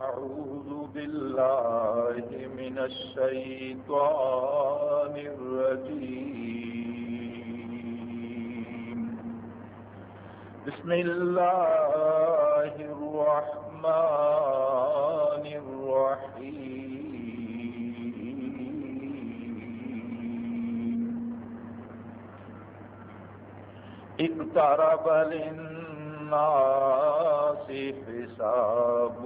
أعوذ بالله من الشيطان الرجيم. بسم الله الرحمن الرحيم. اقترب للناس حسابهم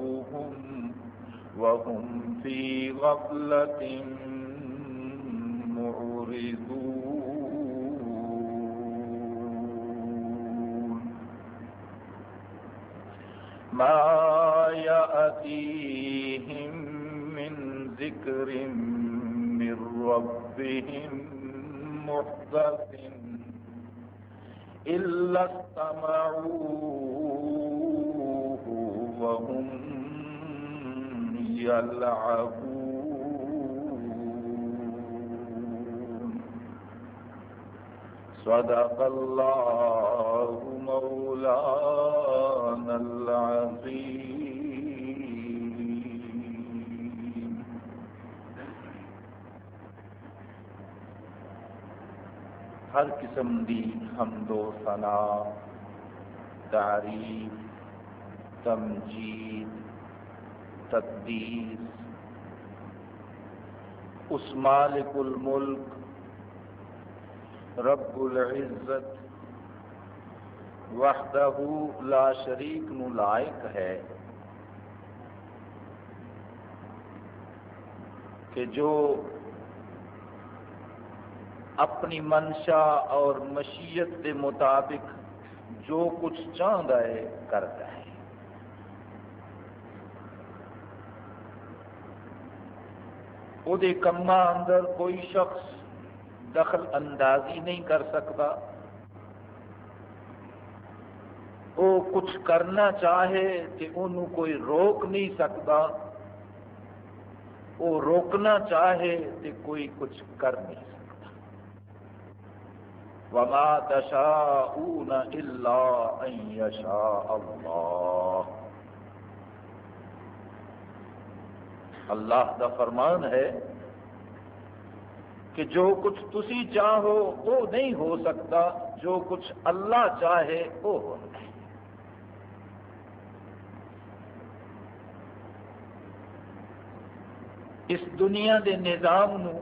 وهم في غفلة معرضون. ما يأتيهم من ذكر من ربهم محدث إلا استمعوه وهم يلعبون صدق الله مولانا العظيم. ہر قسم دی حمد و ثنا تعریف تمجید تقدیر۔ اس مالک الملک، رب العزت، وحدہ لا شریک نو لائق ہے کہ جو اپنی منشا اور مشیت کے مطابق جو کچھ چاہتا ہے کرتا ہے۔ وہ کما اندر کوئی شخص دخل اندازی نہیں کر سکتا۔ وہ کچھ کرنا چاہے کہ انہوں کوئی روک نہیں سکتا۔ وہ روکنا چاہے تو کوئی کچھ کر نہیں سکتا۔ وما تشاءون الا ان يشاء اللہ اللہ کا فرمان ہے کہ جو کچھ تسی چاہو وہ نہیں ہو سکتا، جو کچھ اللہ چاہے وہ ہو اس دنیا دے نظام نو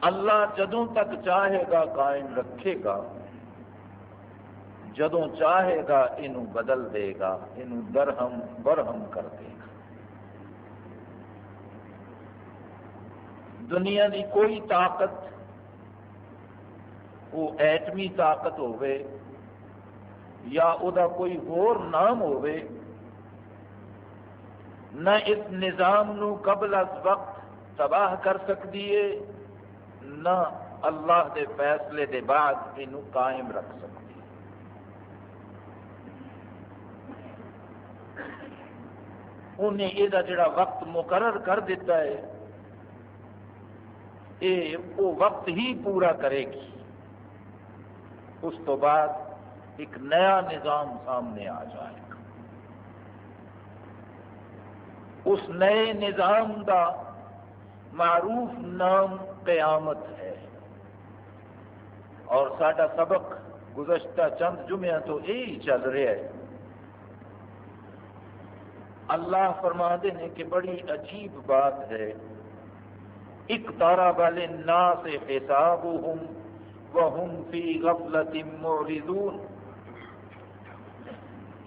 اللہ جدوں تک چاہے گا، قائم رکھے گا۔ جدوں چاہے گا، انہوں بدل دے گا، انہوں درہم، برہم کر دے گا۔ دنیا کی کوئی طاقت، وہ ایٹمی طاقت ہوئے یا او دا کوئی ہور نام ہوئے نہ اس نظام نو قبل از وقت تباہ کر سکتی ہے، نہ اللہ دے فیصلے دے بعد یہ قائم رکھ سکتی ہے۔ انہیں یہ جڑا وقت مقرر کر دیتا ہے یہ وہ وقت ہی پورا کرے گی۔ اس تو بعد ایک نیا نظام سامنے آ جائے گا۔ اس نئے نظام کا معروف نام قیامت ہے۔ اور سڈا سبق گزشتہ چند جمعہ تو یہی چل رہا ہے۔ اللہ فرماتے ہیں کہ بڑی عجیب بات ہے۔ اقترب للناس حسابهم وهم في غفلة معرضون.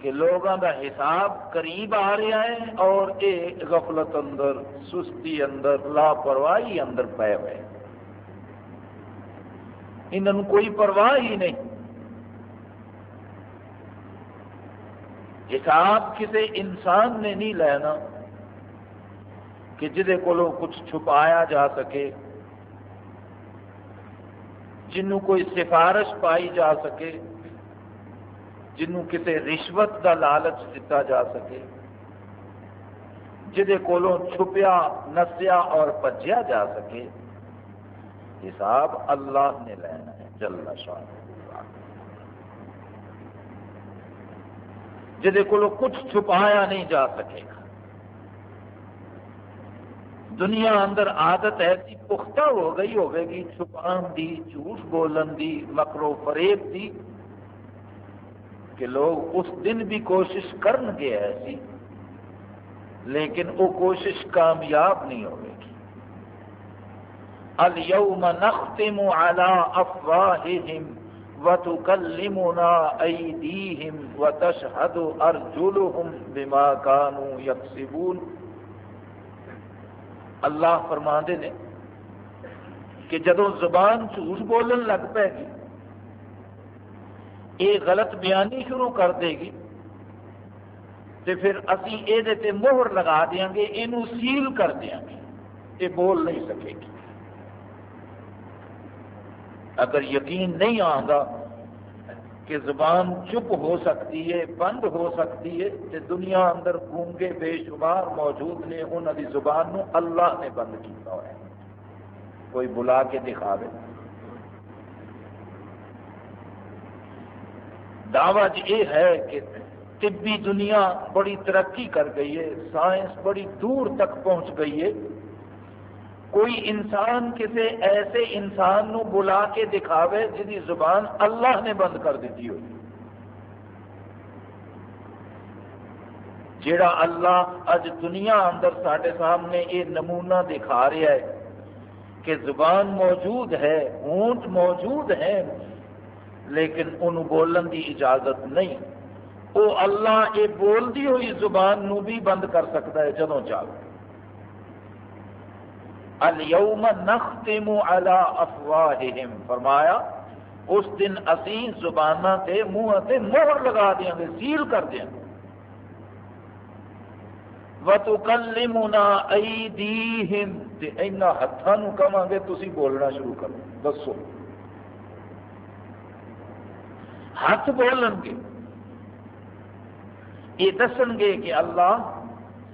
کہ لوگوں کا حساب قریب آ رہا ہے اور یہ غفلت اندر، سستی اندر، لاپرواہی اندر پے ہوئے انہوں کوئی پرواہ ہی نہیں۔ حساب کسی انسان نے نہیں لینا۔ کہ جہد کو کچھ چھپایا جا سکے، جنوں کوئی سفارش پائی جا سکے، جنوں کسی رشوت کا لالچ دیتا جا سکے جہد کو چھپیا، نسیا اور پجیا جا سکے، حساب اللہ نے لینا ہے، جل شاہ جہد کو کچھ چھپایا نہیں جا سکے گا دنیا اندر عادت ایسی پختہ ہو گئی ہوگی گی چھپان دی، جھوٹ بولن دی مکرو فریب دی، کہ لوگ اس دن بھی کوشش کرن گے ایسی، لیکن وہ کوشش کامیاب نہیں ہوگی اليوم نختم على افواههم وتكلمنا ايديهم وتشهد ارجلهم بما كانوا يكسبون۔ اللہ فرما دے نے کہ جدو زبان جھوٹ بولن لگ پے گی یہ غلط بیانی شروع کر دے گی تو پھر ابھی یہ مہر لگا دیا گے یہ سیل کر دیا گے یہ بول نہیں سکے گی۔ اگر یقین نہیں آگا کہ زبان چپ ہو سکتی ہے، بند ہو سکتی ہے تو دنیا اندر گونگے بے شمار موجود نے انہوں کی زبان نو اللہ نے بند کیا ہوا ہے۔ کوئی بلا کے دکھا دے دعوی جی یہ ہے کہ طبی دنیا بڑی ترقی کر گئی ہے، سائنس بڑی دور تک پہنچ گئی ہے۔ کوئی انسان کسی ایسے انسان نو بلا کے دکھاوے جی زبان اللہ نے بند کر دیتی ہوئی۔ جڑا اللہ اج دنیا اندر سارے سامنے یہ نمونہ دکھا رہا ہے کہ زبان موجود ہے، اونٹ موجود ہے لیکن ان بولن دی اجازت نہیں۔ وہ اللہ یہ بولتی ہوئی زبان نو بھی بند کر سکتا ہے جدوں چاہے اليوم نختم على افواہہم فرمایا، اس دن اسی زبانہ تے منہ تے مہر لگا دیا گے، سیل کر دیا گے۔ وَتُكَلِّمُنَا أَيْدِيهِمْ۔ تے اینا ہتھاں نو کہاں گے، تسی بولنا شروع کرو۔ دسو۔ ہاتھ بولن گے۔ یہ دسن گے کہ اللہ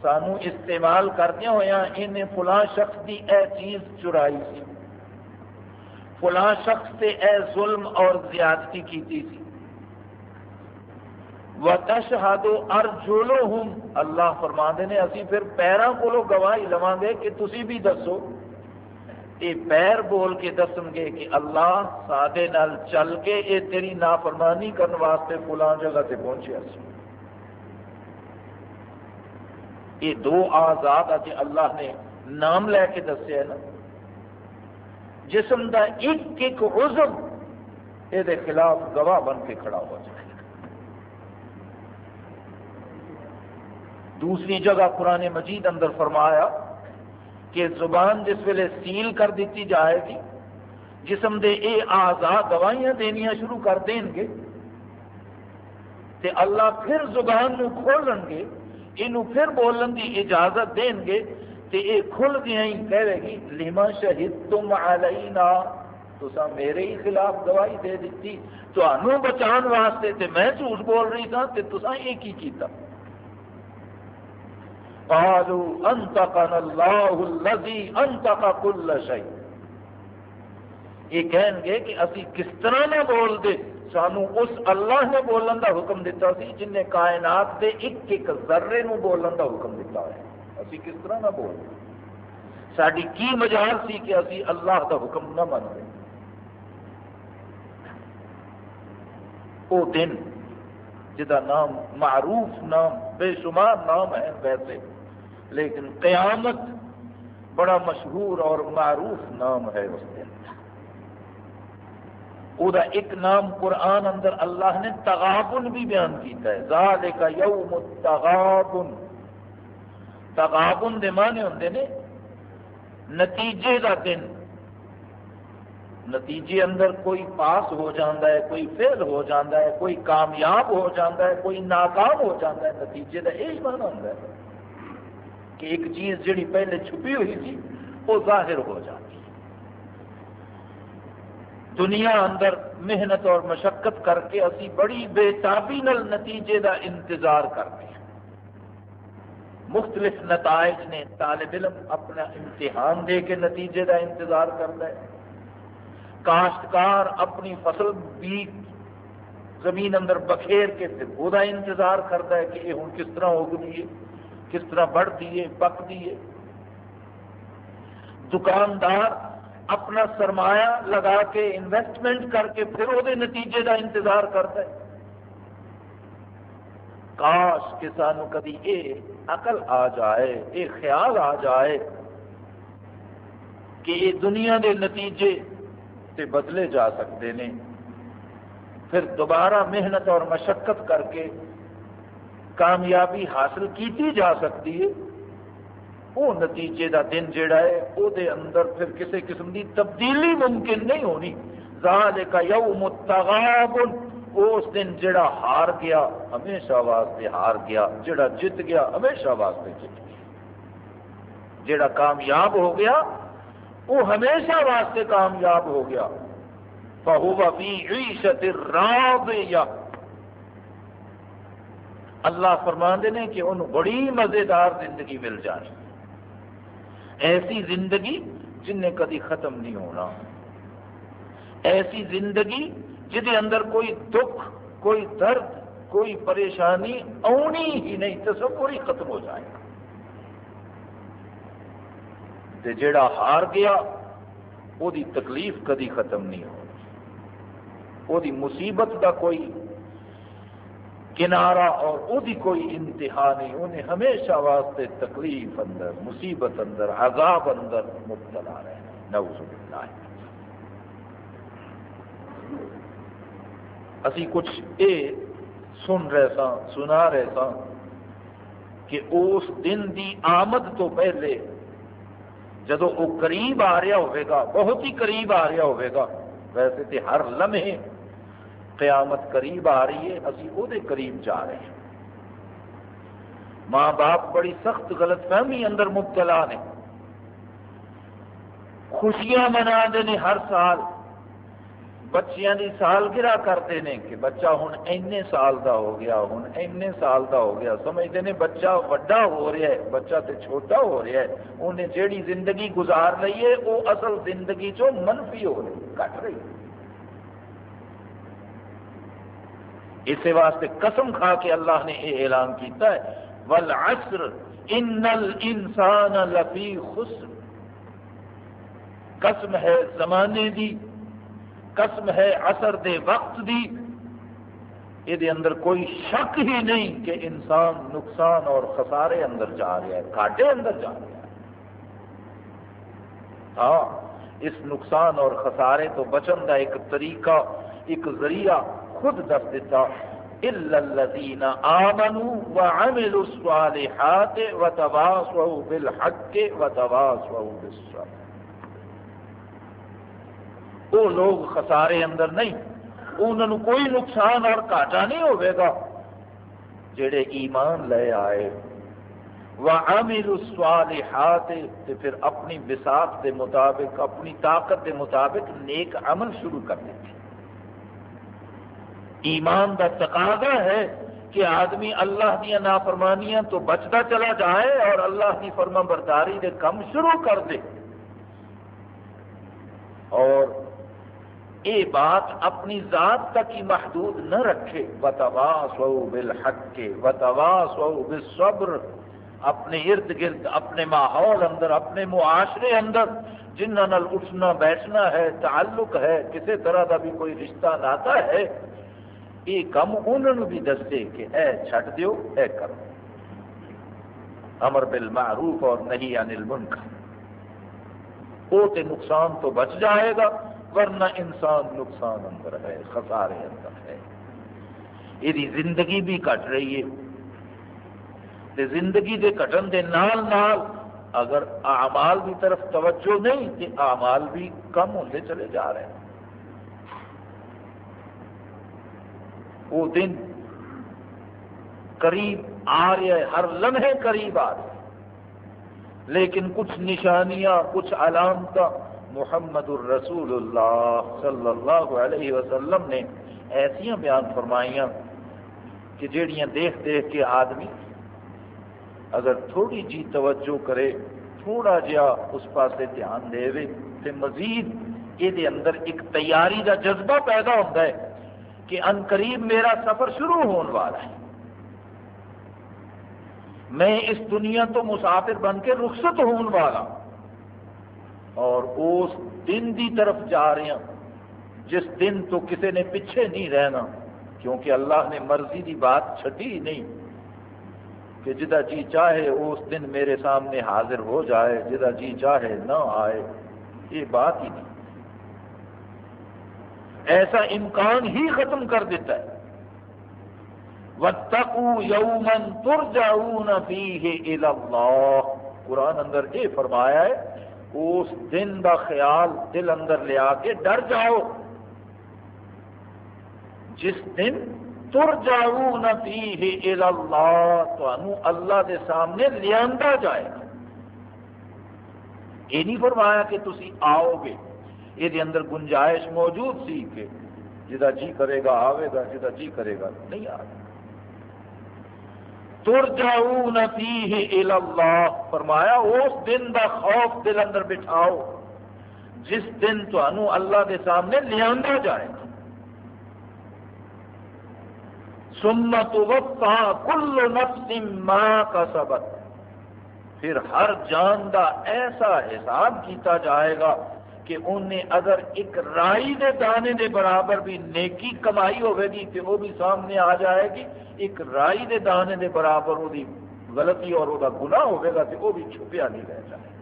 سانو استعمال کردیا ہوا انہیں فلاں شخص کی اے چیز چرائی سی۔ فلاں شخص سے اے ظلم اور زیادتی کی تھی و تشہدو اللہ فرما نے، اسی پھر پیروں کو گواہی لواں گے کہ تسی بھی دسو۔ یہ پیر بول کے دسن گے کہ اللہ سادے نال چل کے یہ تیری نافرمانی کرنے واسطے فلاں جگہ سے پہنچیا سی۔ یہ دو آزاد اج اللہ نے نام لے کے دسیا نا۔ جسم دا ایک ایک عزم یہ خلاف گواہ بن کے کھڑا ہو جائے۔ دوسری جگہ قرآن مجید اندر فرمایا کہ زبان جس ویلے سیل کر دیتی جائے گی، جسم دے اے آزاد گواہیاں دنیا شروع کر دیں گے، تے اللہ پھر زبان نو کھولن گے۔ یہ پھر بولن کی اجازت دیں گے تو یہ کھل گیا ہی کہے گی، لما شہید تم علینا تو میرے ہی خلاف گواہی دے دیتی تو بچان واسطے تے میں جھوٹ بول رہی تھا تے تسا یہ کی کیتا؟ قالوا انتقن اللہ الذي انتق كل شيء۔ یہ کہیں گے کہ اسی کس طرح نہ بول دے؟ سانو اس اللہ نے بولن دا حکم دیتا سی جن نے کائنات دے ایک ایک ذرے نو بولن دا حکم دیتا ہے۔ اسی کس طرح نہ بول ساری کی مجال سی کہ اسی اللہ دا حکم نہ من دیں وہ دن جدا نام معروف نام بے شمار نام ہے ویسے، لیکن قیامت بڑا مشہور اور معروف نام ہے اس دن۔ او دا ایک نام قرآن اندر اللہ نے تغابن بھی بیان کیتا ہے۔ ذالک یوم التغابن۔ تغابن دے معنی ہوندے نے نتیجے دا دن۔ نتیجے اندر کوئی پاس ہو جاندہ ہے، کوئی فیل ہو جاندہ ہے، کوئی کامیاب ہو جاندہ ہے، کوئی ناکام ہو جاندہ ہے۔ نتیجے دا یہی معنی ہوندہ ہے کہ ایک چیز جڑی پہلے چھپی ہوئی تھی، وہ ظاہر ہو جاتی۔ دنیا اندر محنت اور مشقت کر کے اسی بڑی بے تابی نل نتیجے دا انتظار کرتے ہیں۔ مختلف نتائج نے طالب علم اپنا امتحان دے کے نتیجے دا انتظار کرتا ہے۔ کاشتکار اپنی فصل بیج زمین اندر بخیر کے پھر وہ انتظار کرتا ہے کہ یہ ہوں کس طرح اگتی ہے کس طرح بڑھتی ہے، پکتی ہے۔ دکاندار اپنا سرمایہ لگا کے انویسٹمنٹ کر کے پھر وہ نتیجے کا انتظار کرتا ہے۔ کاش کہ سانو کدی یہ عقل آ جائے یہ خیال آ جائے کہ یہ دنیا کے نتیجے سے بدلے جا سکتے ہیں پھر دوبارہ محنت اور مشقت کر کے کامیابی حاصل کیتی جا سکتی ہے۔ وہ نتیجے دا دن جڑا ہے وہ دے اندر پھر کسی قسم کی تبدیلی ممکن نہیں ہونی۔ ذالک یوم التغابن اس دن جڑا ہار گیا، ہمیشہ واسطے ہار گیا جڑا جت گیا، ہمیشہ واسطے جت گیا۔ جڑا کامیاب ہو گیا وہ ہمیشہ واسطے کامیاب ہو گیا۔ فہو فی عیشت راضیہ۔ اللہ فرما نے کہ انہوں بڑی مزیدار زندگی مل جانی۔ ایسی زندگی جن نے کدی ختم نہیں ہونا۔ ایسی زندگی جہد اندر کوئی دکھ، کوئی درد، کوئی پریشانی آنی ہی نہیں، تصور ہی ختم ہو جائے۔ گا جڑا ہار گیا وہ تکلیف کدی ختم نہیں ہو وہ مصیبت کا کوئی کنارہ اور وہ کوئی انتہا نہیں، انہیں ہمیشہ واسطے تکلیف اندر، مصیبت اندر، عذاب اندر مبتلا رہے نعوذ باللہ۔ اسی کچھ اے سن رہے سا سنا رہے سا کہ اس دن دی آمد تو پہلے جدو وہ قریب آ رہا ہوئے گا، بہت ہی قریب آ رہا ہوئے گا، ویسے تو ہر لمحے قیامت قریب آ رہی ہے ابھی وہ قریب جا رہے ہیں۔ ماں باپ بڑی سخت غلط فہمی اندر مبتلا نے۔ خوشیاں منا دے ہر سال۔ بچیاں دی سالگرہ کرتے ہیں کہ بچہ ہوں اینے سال دا ہو گیا ہوں اینے سال دا ہو گیا۔ سمجھتے ہیں بچہ وڈا ہو رہا ہے، بچہ تے چھوٹا ہو رہا ہے۔ انہیں جیڑی زندگی گزار رہی ہے، وہ اصل زندگی چو منفی ہو رہی کٹ رہی۔ ہے اسی واسطے قسم کھا کے اللہ نے یہ اعلان کیتا ہے، والعصر ان الانسان لفی خسر۔ قسم ہے زمانے دی، قسم ہے عصر دے وقت دی۔ یہ اندر کوئی شک ہی نہیں کہ انسان نقصان اور خسارے اندر جا رہا ہے کاٹے اندر جا رہا ہے۔ ہاں اس نقصان اور خسارے تو بچن کا ایک طریقہ، ایک ذریعہ خود دس دیتا الذين آمنوا وعملوا الصالحات وتواصوا بالحق وتواصوا بالصبر۔ وہ لوگ خسارے اندر نہیں، انہوں کوئی نقصان اور گاٹا نہیں ہوئے گا۔ جڑے ایمان لے آئے، وعملوا الصالحات تے پھر اپنی بساط کے مطابق، اپنی طاقت کے مطابق نیک عمل شروع کر دیتے۔ ایمان کا تقاضا ہے کہ آدمی اللہ دیا نافرمانیاں تو بچتا چلا جائے اور اللہ کی فرما برداری کے کم شروع کر دے۔ اور یہ بات اپنی ذات تک ہی محدود نہ رکھے۔ بتوا سو بالحق کے بتوا سو بالصبر۔ اپنے ارد گرد، اپنے ماحول اندر، اپنے معاشرے اندر۔ جنہوں اٹھنا، بیٹھنا ہے، تعلق ہے، کسی طرح کا بھی کوئی رشتہ ناتا ہے یہ کم انہوں بھی دس دے کہ اے چھٹ دیو اے کرو امر بالمعروف اور نہیں انل منکر وہ تے نقصان تو بچ جائے گا ورنہ انسان نقصان اندر ہے خسارے اندر ہے یہ زندگی بھی کٹ رہی ہے تے زندگی دے کٹن دے نال نال اگر اعمال کی طرف توجہ نہیں تو اعمال بھی کم ہوتے چلے جا رہے ہیں وہ دن قریب آ رہے ہے ہر لمحے قریب آ رہے لیکن کچھ نشانیاں، کچھ علامت محمد الرسول اللہ صلی اللہ علیہ وسلم نے ایسا بیان فرمائیاں کہ جڑیاں دیکھ دیکھ کے آدمی اگر تھوڑی جی توجہ کرے، تھوڑا جہا اس پاسے دھیان دے تو مزید یہ اندر ایک تیاری کا جذبہ پیدا ہوتا ہے۔ کہ ان قریب میرا سفر شروع ہونے والا ہے۔ میں اس دنیا تو مسافر بن کے رخصت ہونے والا اور اس دن دی طرف جا رہے ہیں جس دن تو کسی نے پیچھے نہیں رہنا، کیونکہ اللہ نے مرضی دی بات چھٹی نہیں۔ کہ جدا جی چاہے اس دن میرے سامنے حاضر ہو جائے جدا جی چاہے نہ آئے، یہ بات ہی نہیں۔ ایسا امکان ہی ختم کر دیتا ہے۔ وَاتَّقُوا يَوْمًا تُرْجَعُونَ فِيهِ إِلَى اللَّهِ۔ قرآن اندر یہ فرمایا ہے، اس دن دا خیال دل اندر لے آ کے ڈر جاؤ۔ جس دن تر جاؤ نفی اللہ تو اللہ دے سامنے لیا جائے گا۔ یہ نہیں فرمایا کہ تھی آؤ گے۔ یہ اندر گنجائش موجود سی کہ جدا جی کرے گا آئے گا جدا جی کرے گا، نہیں آ تر جاؤ نفی اللہ۔ فرمایا، اس دن دا خوف دل اندر بٹھاؤ، جس دن تو اللہ دے سامنے لیا جائے۔ گا سنت وقت کل نفس ماں کا سبق پھر ہر جان کا ایسا حساب کیتا جائے گا کہ انہیں اگر ایک رائی دے دانے دے برابر بھی نیکی کمائی ہوے گی تو وہ بھی سامنے آ جائے گی، ایک رائی دے دانے دے برابر وہ غلطی اور وہ گناہ ہوے گا تو وہ بھی چھپیا نہیں رہ جائے۔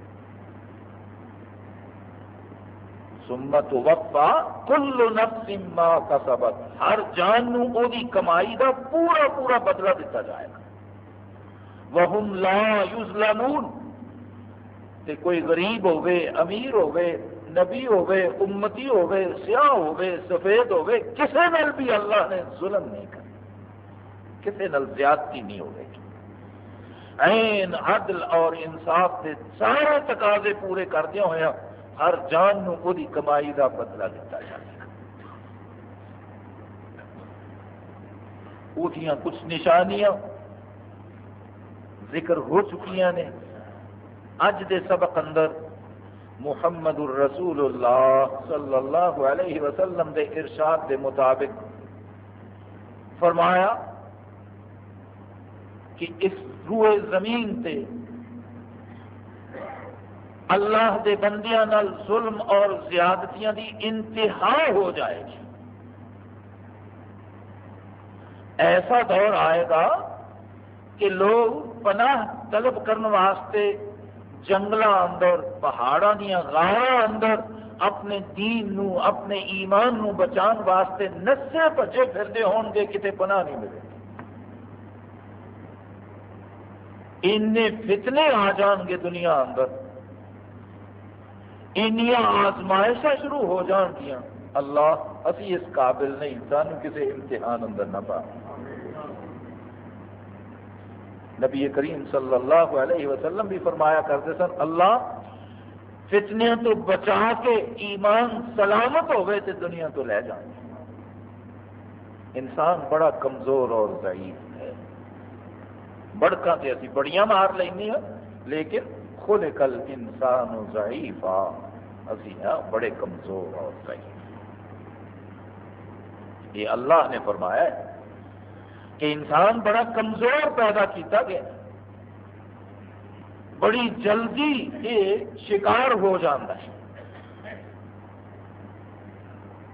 سمت وقفا کل نفس ما کا سبق ہر جان نو او دی کمائی دا پورا پورا بدلہ دیتا جائے گا۔ وہم لا یظلمون تے کوئی غریب ہوے امیر ہوے نبی ہوے امتی ہوے سیاہ ہوے سفید ہوے کسے نال بھی اللہ نے ظلم نہیں کر کسے نال زیادتی نہیں ہوے گی عین، عدل اور انصاف کے سارے تقاضے پورے کردیا ہوا ہر جان نو وہی کمائی کا بدلا دتا جائے گا وہ کچھ نشانیاں ذکر ہو چکی نے۔ اج دے سبق اندر محمد الرسول اللہ صلی اللہ علیہ وسلم دے ارشاد دے مطابق فرمایا کہ اس روئے زمین تے اللہ دے بندیاں نال ظلم اور زیادتیاں دی انتہا ہو جائے گی۔ ایسا دور آئے گا کہ لوگ پناہ طلب کرنے واسطے جنگل اندر پہاڑوں دیا غارا اندر اپنے دین نو، اپنے ایمان نو بچان واسطے نسے بچے پھرتے ہون گے، کتے پناہ نہیں ملے۔ ان فتنے آ جان گے دنیا اندر۔ آزمائشاں شروع ہو جان گیا اللہ، اسی اس قابل نہیں سن کسی امتحان اندر نہ پا۔ نبی کریم صلی اللہ علیہ وسلم بھی فرمایا کرتے سن، اللہ فتنیا تو بچا کے ایمان سلامت ہوئے تو دنیا تو لے جائیں۔ انسان بڑا کمزور اور ضعیف ہے۔ بڑکا تو اسی بڑیاں مار لیں ہاں، لیکن خود کل انسان ضعیف آ اسی ہاں بڑے کمزور اور صحیح یہ اللہ نے فرمایا ہے کہ انسان بڑا کمزور پیدا کیتا گیا بڑی جلدی یہ شکار ہو جاتا ہے۔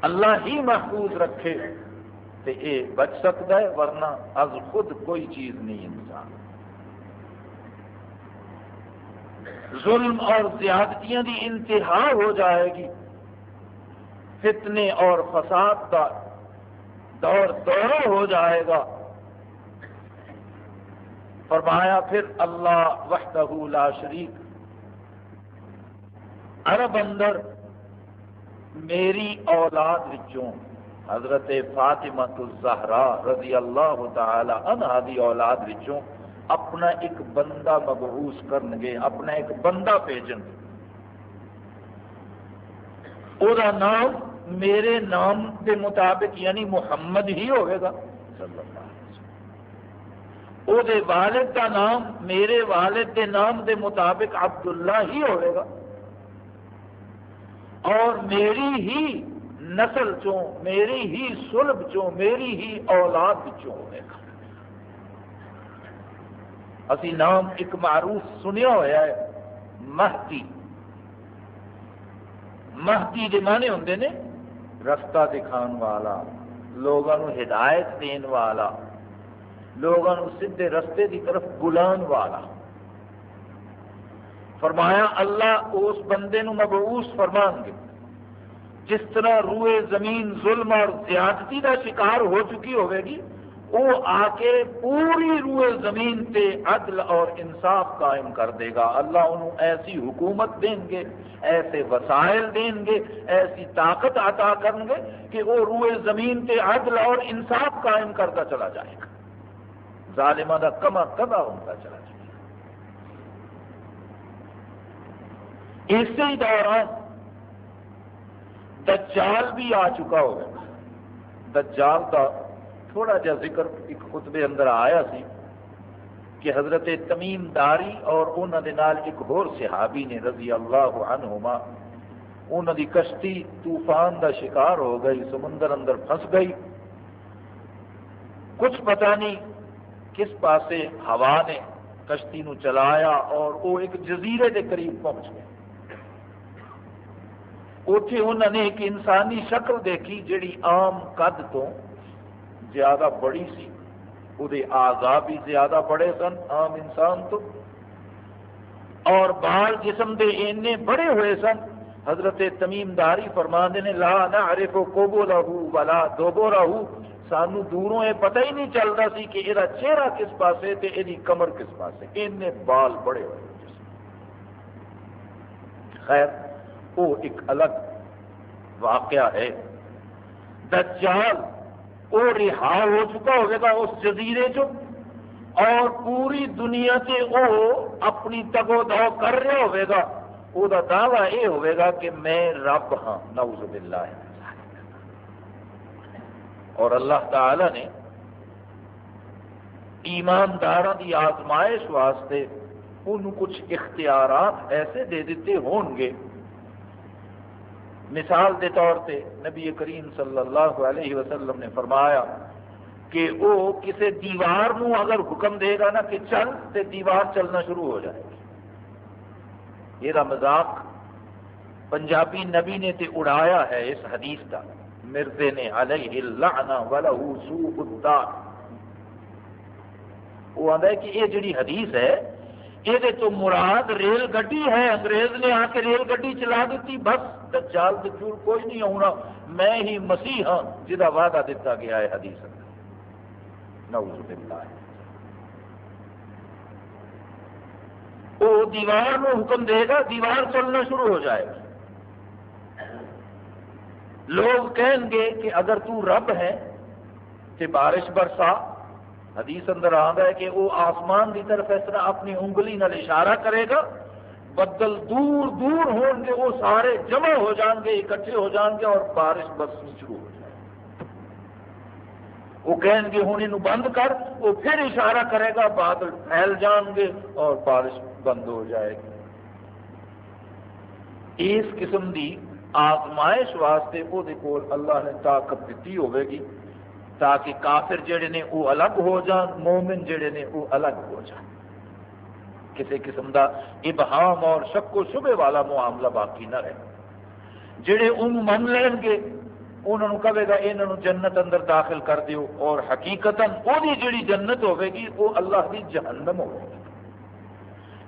اللہ ہی محفوظ رکھے تو یہ بچ سکتا ہے، ورنہ از خود کوئی چیز نہیں انسان۔ ظلم اور زیادتیاں دی انتہا ہو جائے گی۔ فتنے اور فساد کا دور دورہ ہو جائے گا۔ فرمایا، پھر اللہ وحدہ لا شریک۔ عرب اندر میری اولاد وچوں، حضرت فاطمہ الزہرا رضی اللہ تعالی عنہ دی اولاد وچوں، اپنا ایک بندہ مبعوث کرن گے اپنا ایک بندہ بھیجن گے او دا نام میرے نام کے مطابق یعنی محمد ہی ہوئے گا۔ صلی اللہ علیہ والد کا نام میرے والد کے نام کے مطابق عبداللہ ہی ہوئے گا اور میری ہی نسل چوں میری ہی سلب چوں میری ہی اولاد چوں ہوئے گا اسی نام ایک معروف سنیا ہوا ہے مہدی مہدی کے معنی ہوں نے رستہ دکھان والا لوگوں ہدایت دین والا لوگوں سیدھے رستے کی طرف بلان والا۔ فرمایا، اللہ اس بندے نو مبعوث فرمان گے جس طرح روئے زمین ظلم اور زیادتی کا شکار ہو چکی ہوئے گی وہ آ کے پوری روئے زمین تے عدل اور انصاف قائم کر دے گا۔ اللہ انہوں ایسی حکومت دیں گے، ایسے وسائل دیں گے، ایسی طاقت عطا کریں گے کہ وہ روئے زمین تے عدل اور انصاف قائم کرتا چلا جائے گا۔ ظالمہ کا کما کدا ہوتا چلا جائے۔ اسی دوران دجال بھی آ چکا ہوگا۔ دجال کا تھوڑا جا ذکر ایک خطبے اندر آیا سی کہ حضرت تمیم داری اور انہوں نے نال ایک ہور صحابی نے رضی اللہ عنہما انہوں دی کشتی طوفان دا شکار ہو گئی، سمندر اندر پھنس گئی۔ کچھ پتہ نہیں کس پاسے ہوا نے کشتی نو چلایا اور وہ ایک جزیرے کے قریب پہنچ گئے اتے انہوں نے ایک انسانی شکل دیکھی جڑی عام قد تو زیادہ بڑی سی وہ آگاہ بھی زیادہ بڑے سن، عام انسان تو۔ اور بال جسم دے اینے بڑے ہوئے سن، حضرت تمیم داری فرما نے، لا نہ ارے کو کوبو رہو والا دوبو رہو سانو دوروں یہ پتہ ہی نہیں چلتا سی کہ یہ چہرہ کس پاسے تے یہ کمر کس پاسے۔ اینے بال بڑے ہوئے خیر وہ ایک الگ واقعہ ہے۔ دجال وہ رہا ہو چکا ہوگا اس جزیرے چ اور پوری دنیا سے وہ اپنی تگو دو کر رہا ہوگا وہ دعویٰ یہ ہوگا کہ میں رب ہاں نعوذ باللہ۔ اور اللہ تعالی نے ایماندار کی آزمائش واسطے ان کچھ اختیارات ایسے دے دیتے ہون گے۔ مثال کے طور پہ نبی کریم صلی اللہ علیہ وسلم نے فرمایا کہ وہ کسی دیوار نو اگر حکم دے گا نا کہ چل تو دیوار چلنا شروع ہو جائے گی۔ یہ مذاق پنجابی نبی نے تے اڑایا ہے اس حدیث کا۔ مرزے نے علیہ اللعنہ ولہو سوء الدار. وہ آدھا ہے کہ یہ جڑی حدیث ہے، یہ تو مراد ریل گڈی ہے، انگریز نے آ کے ریل گڈی چلا دیتی، بس دجال دجول کوئی نہیں آنا میں ہی مسیح ہاں جہاں وعدہ دیتا گیا ہے حدیث نعوذ باللہ۔ وہ دیوار میں حکم دے گا، دیوار چلنا شروع ہو جائے گا۔ لوگ کہیں گے کہ اگر تو رب ہے تو بارش برسا، حدیث اندر آتا ہے کہ وہ آسمان کی طرف اس طرح اپنی انگلی نال اشارہ کرے گا، بدل دور دور ہون گے، وہ سارے جمع ہو جان گے، اکٹھے ہو جان گے اور بارش برسنی شروع ہو جائے وہ کہیں گے ہوں یہ بند کر، وہ پھر اشارہ کرے گا، بادل پھیل جان گے اور بارش بند ہو جائے گی۔ اس قسم کی آزمائش واسطے وہ اللہ نے طاقت دیتی ہوئے گی تاکہ کافر جڑے نے وہ الگ ہو جان، مومن جڑے نے وہ الگ ہو جان۔ کسی قسم کا ابہام اور شک و شبے والا معاملہ باقی نہ رہے۔ جڑے ان من لین گے انہوں نے کہے گا انہوں جنت اندر داخل کر دیو اور حقیقت وہ جڑی جنت ہوے گی وہ اللہ کی جہنم ہوگی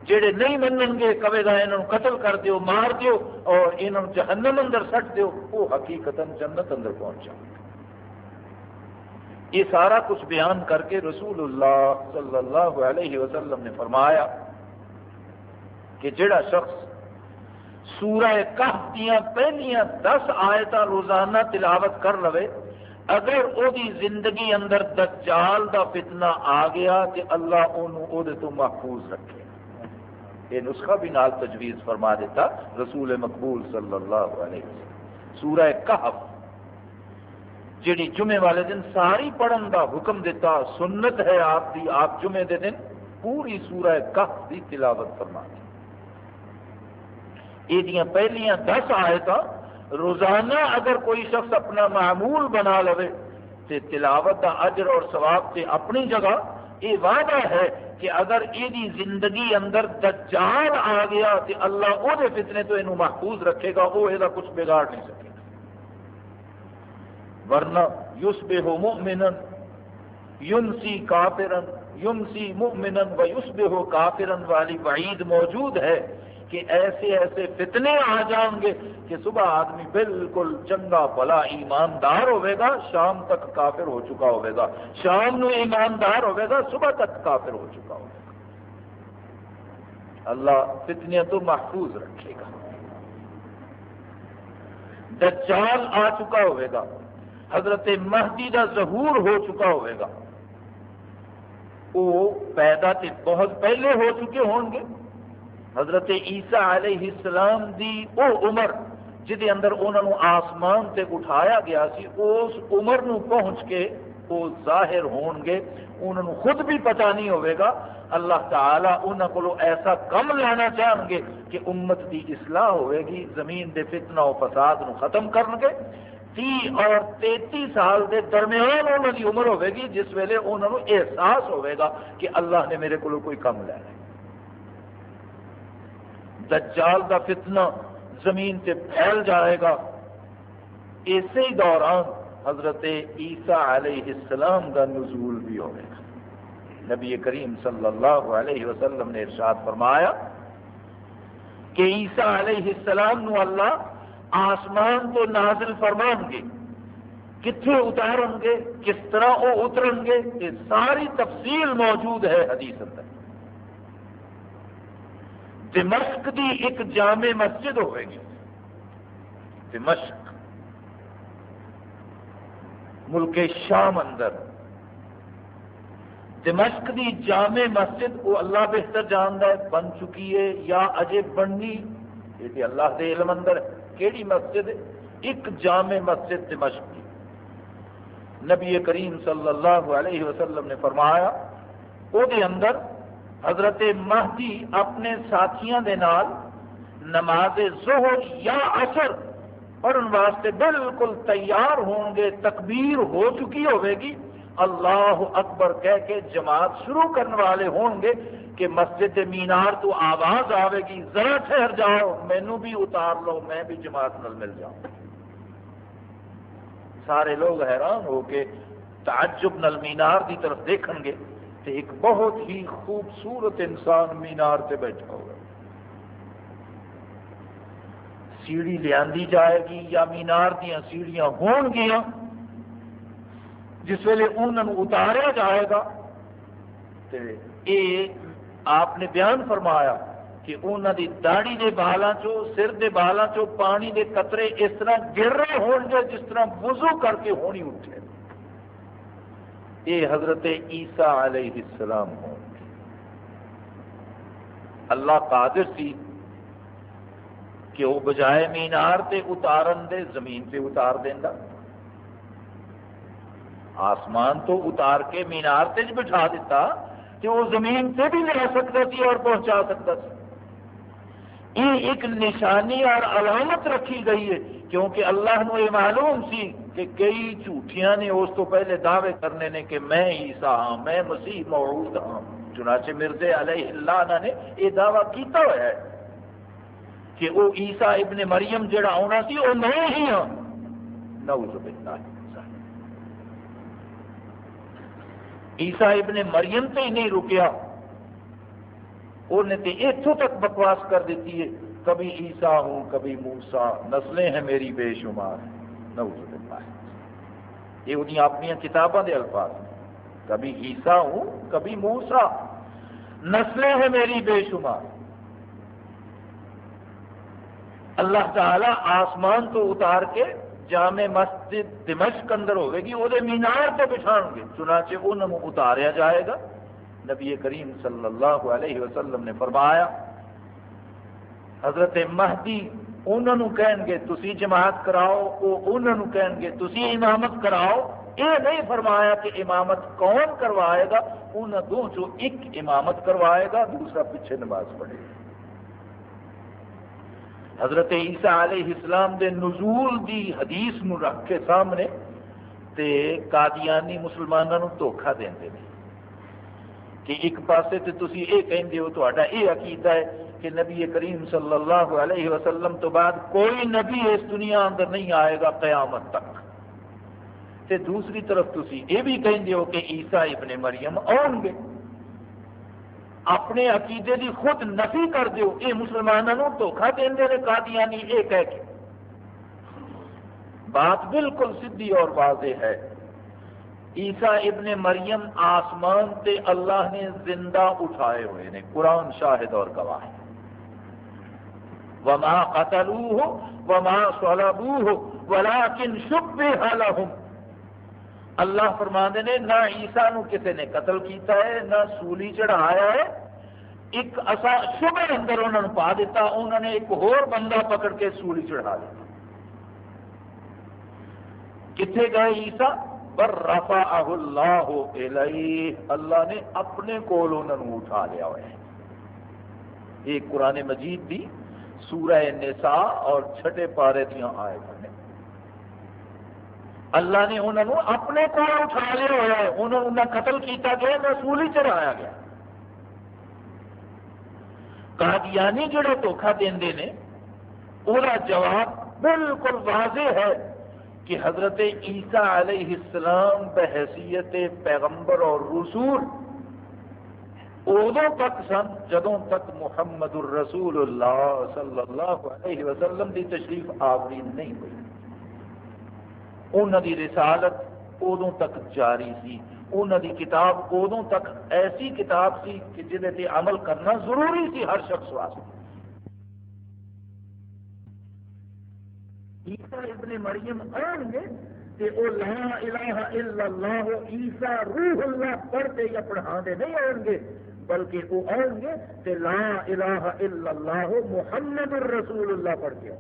جڑے نہیں منن گے کہے گا انہوں قتل کر دیو، مار دیو اور انہوں جہنم اندر سٹ دیو وہ حقیقت جنت اندر پہنچ جاؤ۔ یہ سارا کچھ بیان کر کے رسول اللہ صلی اللہ علیہ وسلم نے فرمایا کہ جڑا شخص سورہ کہف دیا پہلیاں دس آیت روزانہ تلاوت کر لو اگر وہ زندگی اندر دجال دا فتنہ آ گیا تو اللہ انہوں تو محفوظ رکھے۔ یہ نسخہ بھی نال تجویز فرما دیتا رسول مقبول صلی اللہ علیہ وسلم۔ سورہ کہف، جیڑی جمعے والے دن ساری پڑھن دا حکم دیتا، سنت ہے آپ دی، آپ جمعے دے دن، پوری سورہ کہف دی تلاوت فرما دی۔ یہ پہلیاں دس آیت روزانہ اگر کوئی شخص اپنا معمول بنا لو تو تلاوت کا اجر اور ثواب سے اپنی جگہ، یہ وعدہ ہے کہ اگر یہ زندگی اندر دجال آ گیا تو اللہ وہ فتنے تو یہ محفوظ رکھے گا وہ یہ کچھ بگاڑ نہیں سکے گا۔ ورنہ یوس بے ہو مؤمنن یونسی کافرن یمسی مؤمنن و یوس بے ہو کافرن والی وعید موجود ہے۔ کہ ایسے ایسے فتنے آ جائیں گے کہ صبح آدمی بالکل چنگا بلا ایماندار ہوئے گا، شام تک کافر ہو چکا ہوئے گا۔ شام نو ایماندار ہوئے گا، صبح تک کافر ہو چکا ہوئے گا۔ اللہ فتنے تو محفوظ رکھے گا۔ دجال آ چکا ہوئے گا، حضرت مہدی کا ظہور ہو چکا ہوئے گا۔ وہ پیدا تے بہت پہلے ہو چکے ہوں گے۔ حضرت عیسیٰ علیہ السلام دی او عمر جدے اندر انہوں آسمان تے اٹھایا گیا سی، اس عمر نو پہنچ کے وہ ظاہر ہون گے۔ انہوں خود بھی پتہ نہیں ہوئے گا۔ اللہ تعالی انہوں کو ایسا کم لینا چاہیں گے کہ امت دی اصلاح ہوئے گی، زمین دے فتنہ و فساد نو ختم کرن گے۔ تی اور تیتی سال دے درمیان انہوں دی عمر ہوئے گی، جس ویلے انہوں احساس ہوئے گا کہ اللہ نے میرے کو کوئی کم لینا ہے دجال کا فتنہ زمین سے پھیل جائے گا۔ اسی دوران حضرت عیسیٰ علیہ السلام کا نزول بھی ہوگا نبی کریم صلی اللہ علیہ وسلم نے ارشاد فرمایا کہ عیسیٰ علیہ السلام نو اللہ آسمان تو نازل فرمان گے۔ کتنے اتارن گے؟ کس طرح وہ اترن گے؟ یہ ساری تفصیل موجود ہے حدیث اندر۔ دمشق دی ایک جامع مسجد ہوئے گی۔ دمشق۔ ملک شام اندر۔ دمشق دی جامع مسجد وہ اللہ بہتر جانتا ہے، بن چکی ہے یا اجے بننی؟ یہ اللہ دے علم اندر کیڑی مسجد؟ ایک جامع مسجد دمشق کی۔ نبی کریم صلی اللہ علیہ وسلم نے فرمایا، وہ اندر حضرت مہدی اپنے ساتھیوں دے نال نماز ظہر یا اثر پڑھن واسطے بالکل تیار ہوں گے، تکبیر ہو چکی ہوے گی۔ اللہ اکبر کہہ کے جماعت شروع کرنے والے ہوں گے کہ مسجد مینار تو آواز آئے گی، ذرا ٹھہر جاؤ مینو بھی اتار لو، میں بھی جماعت نل مل جاؤں۔ سارے لوگ حیران ہو کے تعجب نل مینار کی طرف دیکھیں گے۔ ایک بہت ہی خوبصورت انسان مینار سے بیٹھا ہوگا سیڑھی لیا جائے گی یا مینار دیا سیڑھیاں ہون گیا جس ویلے انہوں اتاریا جائے گا تو یہ آپ نے بیان فرمایا کہ انہوں دی داڑی دے بالاں چو سر دے بالاں چو پانی دے قطرے اس طرح گر رہے ہون گے جس طرح وضو کر کے ہونی اٹھے۔ یہ حضرت عیسیٰ علیہ السلام ہوں اللہ قادر سی کہ وہ بجائے مینار تے اتارن دے، زمین تے اتار دینا آسمان تو اتار کے مینار تے بٹھا دیتا کہ وہ زمین سے بھی لے سکتا سی اور پہنچا سکتا سی۔ یہ ایک نشانی اور علامت رکھی گئی ہے، کیونکہ اللہ نو یہ معلوم سی کہ کئی جھوٹیاں نے اس تو پہلے دعوے کرنے نے کہ میں عیسیٰ ہاں میں مسیح موعود ہاں۔ چنانچہ مرزے علیہ اللہ نے یہ دعویٰ کیتا ہوا ہے کہ وہ عیسیٰ ابن مریم جڑا آنا سی، وہ میں ہی ہاں۔ نعوذ باللہ عیسیٰ ابن مریم سے ہی نہیں رکیا۔ انہیں تو اتوں تک بکواس کر دیتی ہے، کبھی عیسیٰ ہوں، کبھی موسا نسلیں ہیں میری بے شمار۔ نعوذ یہ انہیں جی اپنی کتابوں کے الفاظ کبھی عیسیٰ ہوں، کبھی موسا نسلیں ہیں میری بے شمار۔ اللہ تعالی آسمان تو اتار کے جامع مسجد دمشق اندر ہوئے گی، وہ مینار سے بٹھا گے۔ چنانچہ انہوں اتاریا جائے گا۔ نبی کریم صلی اللہ علیہ وسلم نے فرمایا، حضرت مہدی انہوں کہیں گے تسی جماعت کراؤ وہ انہوں کہیں گے تسی امامت کراؤ۔ یہ نہیں فرمایا کہ امامت کون کروائے گا ان دو جو ایک امامت کروائے گا، دوسرا پیچھے نماز پڑھے گا۔ حضرت عیسیٰ علیہ السلام دے نزول دی حدیث نو رکھ کے سامنے تے قادیانی مسلمانوں دھوکھا دیں کہ ایک پاسے تے تسی اے کہندے ہو تو اے عقیدہ ہے کہ نبی کریم صلی اللہ علیہ وسلم تو بعد کوئی نبی اس دنیا اندر نہیں آئے گا قیامت تک۔ تے دوسری طرف تسی اے بھی کہندے ہو کہ عیسیٰ ابن مریم آن گے۔ اپنے عقیدے دی خود نفی کر دیو۔ اے مسلمانوں دھوکھا دیں نے قادیانی یعنی اے کہہ کے۔ بات بالکل سدھی اور واضح ہے۔ عیسیٰ ابن مریم آسمان تے اللہ نے زندہ اٹھائے ہوئے نے، قرآن شاہد اور گواہ۔ وما قتلوه وما صلبوه ولكن شبه لهم۔ اللہ فرما نے، نہ عیسیٰ نو کسی نے قتل کیتا ہے، نہ سولی چڑھایا ہے۔ ایک اصا شبہ اندر انہوں نے پا دیتا انہوں نے ایک اور بندہ پکڑ کے سولی چڑھا دیتا۔ کتنے گئے عیسیٰ؟ پر رفا اللہ اللہ نے اپنے کول انہوں نے اٹھا لیا ہوا ہے۔ یہ قرآن مجید دی سورہ نساء اور چھٹے پارے دیا آئے بنے اللہ نے انہوں نے اپنے کول اٹھا لیا ہوا ہے انہوں نے قتل کیتا گیا نہ سولی چڑھایا گیا۔ قادیانی جڑے دھوکھا دے نے وہ جواب بالکل واضح ہے کہ حضرت عیسیٰ علیہ السلام بحیثیت پیغمبر اور رسول ادو تک سن جدوں تک محمد الرسول اللہ صلی اللہ علیہ وسلم کی تشریف آوری نہیں ہوئی۔ انہوں کی رسالت ادو تک جاری سی۔ انہوں کی کتاب ادو تک ایسی کتاب سی کہ جہد تے عمل کرنا ضروری سی ہر شخص واسطے۔ عیسیٰ ابن مریم آن گے کہ وہ لا الہ الا اللہ، عیسیٰ روح اللہ پڑھتے یا پڑھا دے نہیں آن گے۔ بلکہ وہ آن گے کہ لا الہ الا اللہ محمد الرسول اللہ پڑھ کے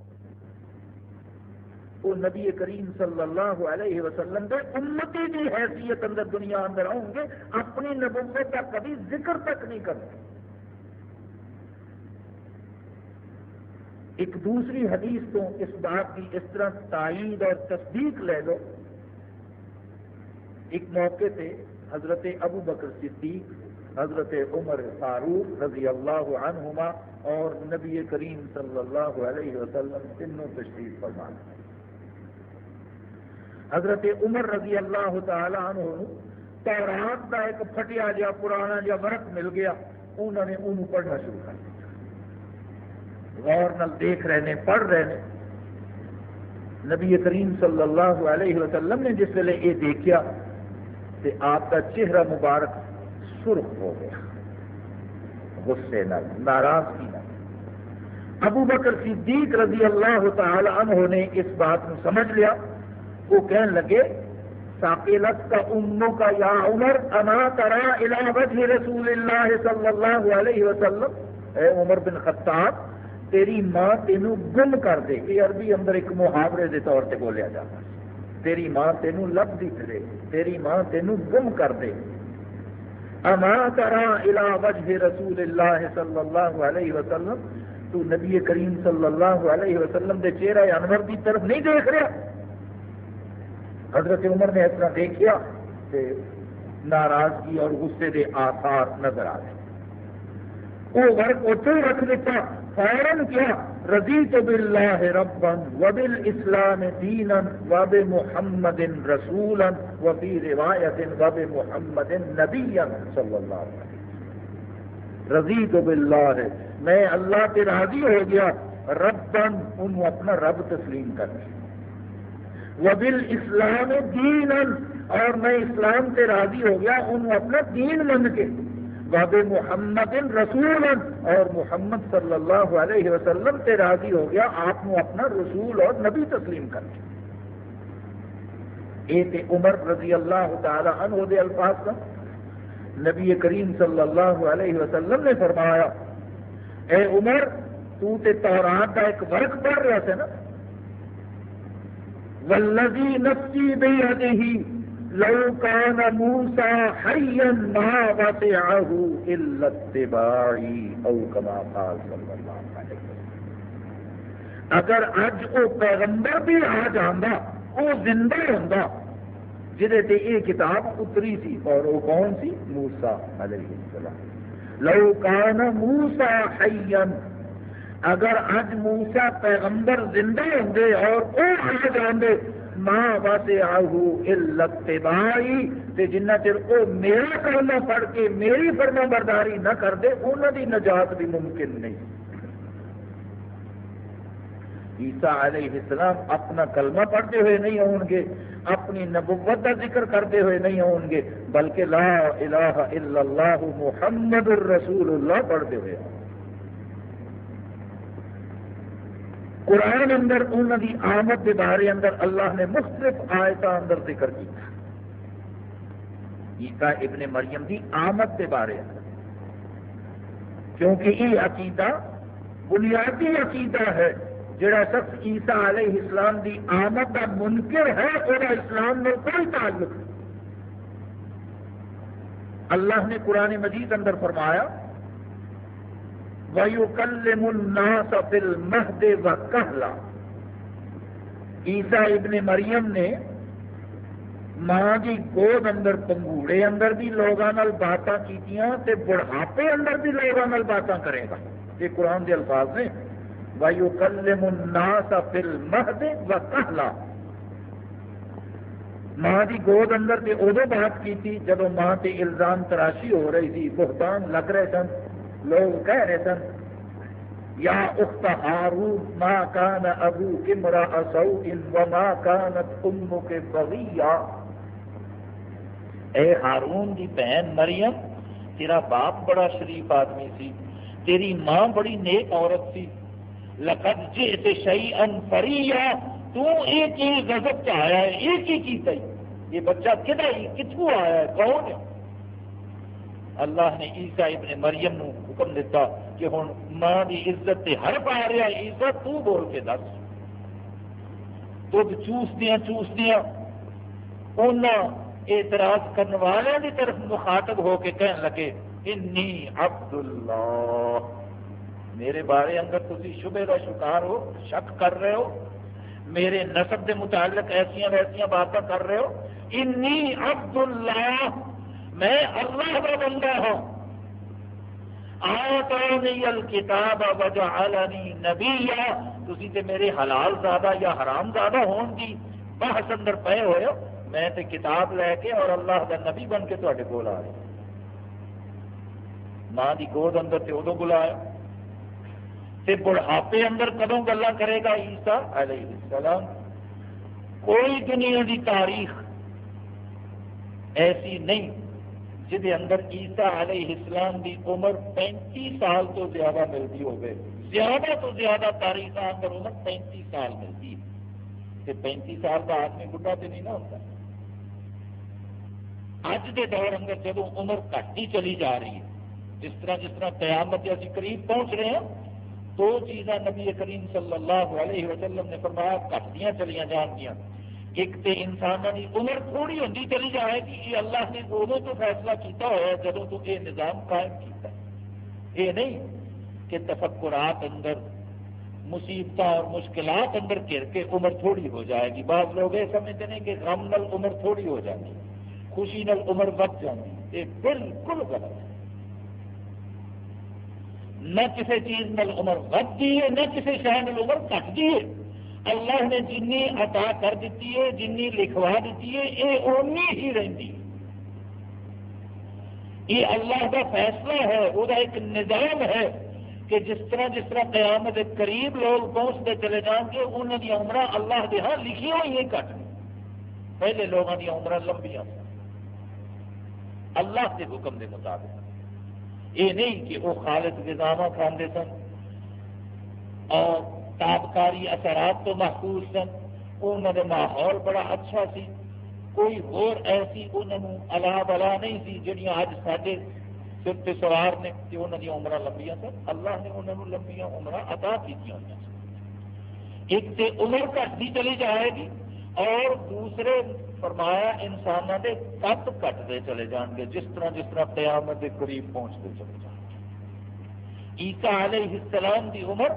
وہ نبی کریم صلی اللہ علیہ وسلم دے امتی کی حیثیت اندر دنیا اندر آؤں گے، اپنی نبوت کا کبھی ذکر تک نہیں کرتے ایک دوسری حدیث تو اس بات کی اس طرح تائید اور تصدیق لے لو۔ ایک موقع سے حضرت ابو بکر صدیق حضرت عمر فاروق رضی اللہ عنہما اور نبی کریم صلی اللہ علیہ وسلم تینوں تشریف فرما حضرت عمر رضی اللہ تعالی عنہ تورات کا ایک پھٹیا جا پرانا جا ورق مل گیا، انہوں نے انہوں پڑھنا شروع کر دیا۔ غور نل دیکھ رہے ہیں پڑھ رہے ہیں نبی کریم صلی اللہ علیہ وسلم نے جس ویلے یہ دیکھا تو آپ کا چہرہ مبارک سرخ ہو گیا۔ غصے نال ناراضگی نال ابو بکر صدیق رضی اللہ تعالی عنہ نے اس بات کو سمجھ لیا۔ وہ کہنے لگے ساقلت کا امو کا یا عمر انا ترا الى وجه رسول اللہ صلی اللہ علیہ وسلم۔ اے عمر بن خطاب، تیری ماں تینوں گم کر دے۔ یہ عربی اندر ایک محاورے کے طور پہ بولیا جاتا تیری ماں تینوں لب دکھ دے تیری ماں تینوں گم کر دے۔ اما ترا الى وجه رسول اللہ صلی اللہ علیہ وسلم، تو نبی کریم صلی اللہ علیہ وسلم دے چہرہ انور کی طرف نہیں دیکھ رہا۔ حضرت عمر نے اس طرح دیکھا تے ناراضگی اور غصے دے آثار نظر آ رہے۔ وہ ورک اتوں رکھ دیتا۔ فوراً کیا؟ رضیت باللہ ربا وبال اسلام دینا وب محمد رسولا وفي روایت وب محمد نبی صلی اللہ علیہ وسلم۔ رضیت باللہ، میں اللہ پہ راضی ہو گیا، ربن انہوں اپنا رب تسلیم کر۔ وبل اسلام دین اور میں اسلام سے راضی ہو گیا انہوں اپنا دین من کے۔ باب محمد رسول اور محمد صلی اللہ علیہ وسلم سے راضی ہو گیا، آپ نے اپنا رسول اور نبی تسلیم کر دیا یہ عمر رضی اللہ تعالی عنہ دے الفاظ کا۔ نبی کریم صلی اللہ علیہ وسلم نے فرمایا، اے عمر، تو تے تورات کا ایک ورق پڑھ رہا تھا نا۔ والذی نفسی بیدہی لو كان موسى حيا ما وسعه الا اتباعي او كما قال صلى الله عليه وسلم. اگر اج وہ پیغمبر بھی آ جانا وہ زندہ ہوندا ہوں جہد یہ کتاب اتری سی اور وہ کون سی؟ موسا علیہ السلام. لو کان موسا حین اگر اج موسا پیغمبر زندہ ہوں اور وہ آ جانے ماں واسے آہو تے جنہ چر وہ میرا کلمہ پڑھ کے میری فرما برداری نہ کر دے انہوں دی نجات بھی ممکن نہیں۔ عیسیٰ علیہ السلام اپنا کلمہ پڑھتے ہوئے نہیں ہوں گے، اپنی نبوت کا ذکر کرتے ہوئے نہیں ہوں گے، بلکہ لا الہ الا اللہ محمد الرسول اللہ پڑھتے ہوئے۔ ہوں قرآن اندر، انہوں کی آمد کے بارے اندر اللہ نے مختلف آیت اندر ذکر کیا عیسیٰ ابن مریم کی آمد کے بارے اندر۔ کیونکہ یہ عقیدہ بنیادی عقیدہ ہے، جڑا شخص عیسیٰ علیہ اسلام کی آمد کا منکر ہے وہ اسلام میں کوئی تعلق نہیں۔ اللہ نے قرآن مجید اندر فرمایا وَيُكَلِّمُ النَّاسَ فِي الْمَهْدِ وَكَهْلًا عیسیٰ ابن مریم نے ماں کی گود اندر پنگوڑے اندر بھی لوگوں باتاں کیتیاں تے بڑھاپے اندر بھی لوگوں باتاں کرے گا۔ یہ قرآن کے الفاظ نے۔ وَيُكَلِّمُ النَّاسَ فِي الْمَهْدِ وَكَهْلًا ماں کی گود اندر تے ادو بات کی تھی جب ماں تے الزام تراشی ہو رہی تھی بہتان لگ رہے سن۔ لوگ کہہ رہے سن یا اخت ہارون، ما کان ابو کمرا سو وما کانت امو کے بغیا اے ہارون کی بہن مریم، تیرا باپ بڑا شریف آدمی سی، تیری ماں بڑی نیک عورت سی۔ لقد جئت شیئا فریا تو ایک ہی غضب چاہیا ہے، ایک ہی کیتا ہی یہ بچہ کدھر کتوں آیا ہے، کون ہے؟ اللہ نے عیسیٰ ابن مریم نو حکم دیتا کہ ہوں ماں کی عزت سے ہر پا رہا عیسیٰ تو بول کے دس۔ دھد چوس دیا چوس دیا اعتراض کرنے والوں کی طرف مخاطب ہو کے کہنے لگے، انی میرے بارے اندر تھی شبے کا شکار ہو، شک کر رہے ہو۔ میرے نسب کے متعلق ایسا ویسیا باتیں کر رہے ہو۔ انی اللہ میں اللہ کا بندہ ہوں۔ آتانی الکتاب وجعلنی نبیا۔ تسی تے میرے حلال زیادہ یا حرام زیادہ ہون کی بحث اندر پے ہوئے میں تے کتاب لے کے اور اللہ کا نبی بن کے تے کول آ رہا ماں کی گود اندر تے ادو بلایا تے بڑھاپے اندر کدوں گلا کرے گا عیسیٰ علیہ السلام؟ کوئی دنیا کی تاریخ ایسی نہیں۔ جہد اندر عیسیٰ علیہ السلام کی عمر پینتی سال تو زیادہ ملتی ہوگی۔ زیادہ تو زیادہ تاریخ اندر عمر پینتی سال ملتی ہے۔ پینتی سال کا آدمی بڑھا تو نہیں نہ ہوتا۔ اج کے دور اندر جب عمر گھٹتی چلی جا رہی ہے، جس طرح جس طرح قیامت ابھی قریب پہنچ رہے ہیں، دو چیزاں نبی کریم صلی اللہ علیہ وسلم نے فرمایا گھٹتی چلیاں جان گیا ایک تو انسانوں کی عمر تھوڑی ہوتی چلی جائے گی، یہ اللہ نے ادو تو فیصلہ کیتا ہوا جب تو یہ نظام قائم کیتا یہ نہیں کہ تفکرات اندر مصیبت اور مشکلات اندر گر کے عمر تھوڑی ہو جائے گی۔ بعض لوگ یہ سمجھتے ہیں کہ غم نل عمر تھوڑی ہو جائے گی خوشی نل عمر بچ جاتی یہ بالکل غلط ہے۔ نہ کسی چیز نل عمر بچتی ہے، نہ کسی شہر نل عمر کٹتی ہے۔ اللہ نے جن عطا کر دیتی ہے جن لکھوا دیتی ہے یہ اونی ہی رہتی یہ اللہ کا فیصلہ ہے، وہ ایک نظام ہے کہ جس طرح جس طرح قیامت قریب لوگ پہنچتے چلے جان گے، انہوں کی عمر اللہ کے ہاں لکھی ہوئی ہیں کٹ پہلے لوگوں کی عمر لمبیا اللہ کے حکم کے مطابق۔ یہ نہیں کہ وہ خالد غذا کھانے سن۔ اور تابکاری اثرات تو محفوظ سن۔ انہوں نے ماحول بڑا اچھا سی۔ کوئی اور ایسی انہوں الا بلا نہیں سی جہاں اج سارے سر پہ سوار نے کہ انہوں نے عمر لمبیا سن۔ اللہ نے انہوں نے لمبیا عمر ادا کی ہوئی ایک تو عمر گھٹتی چلی جائے گی اور دوسرے فرمایا انسانوں کے کت کٹتے چلے جان گے، جس طرح جس طرح قیامت کے قریب پہنچتے چلے جان گے۔ عیسیٰ علیہ السلام کی عمر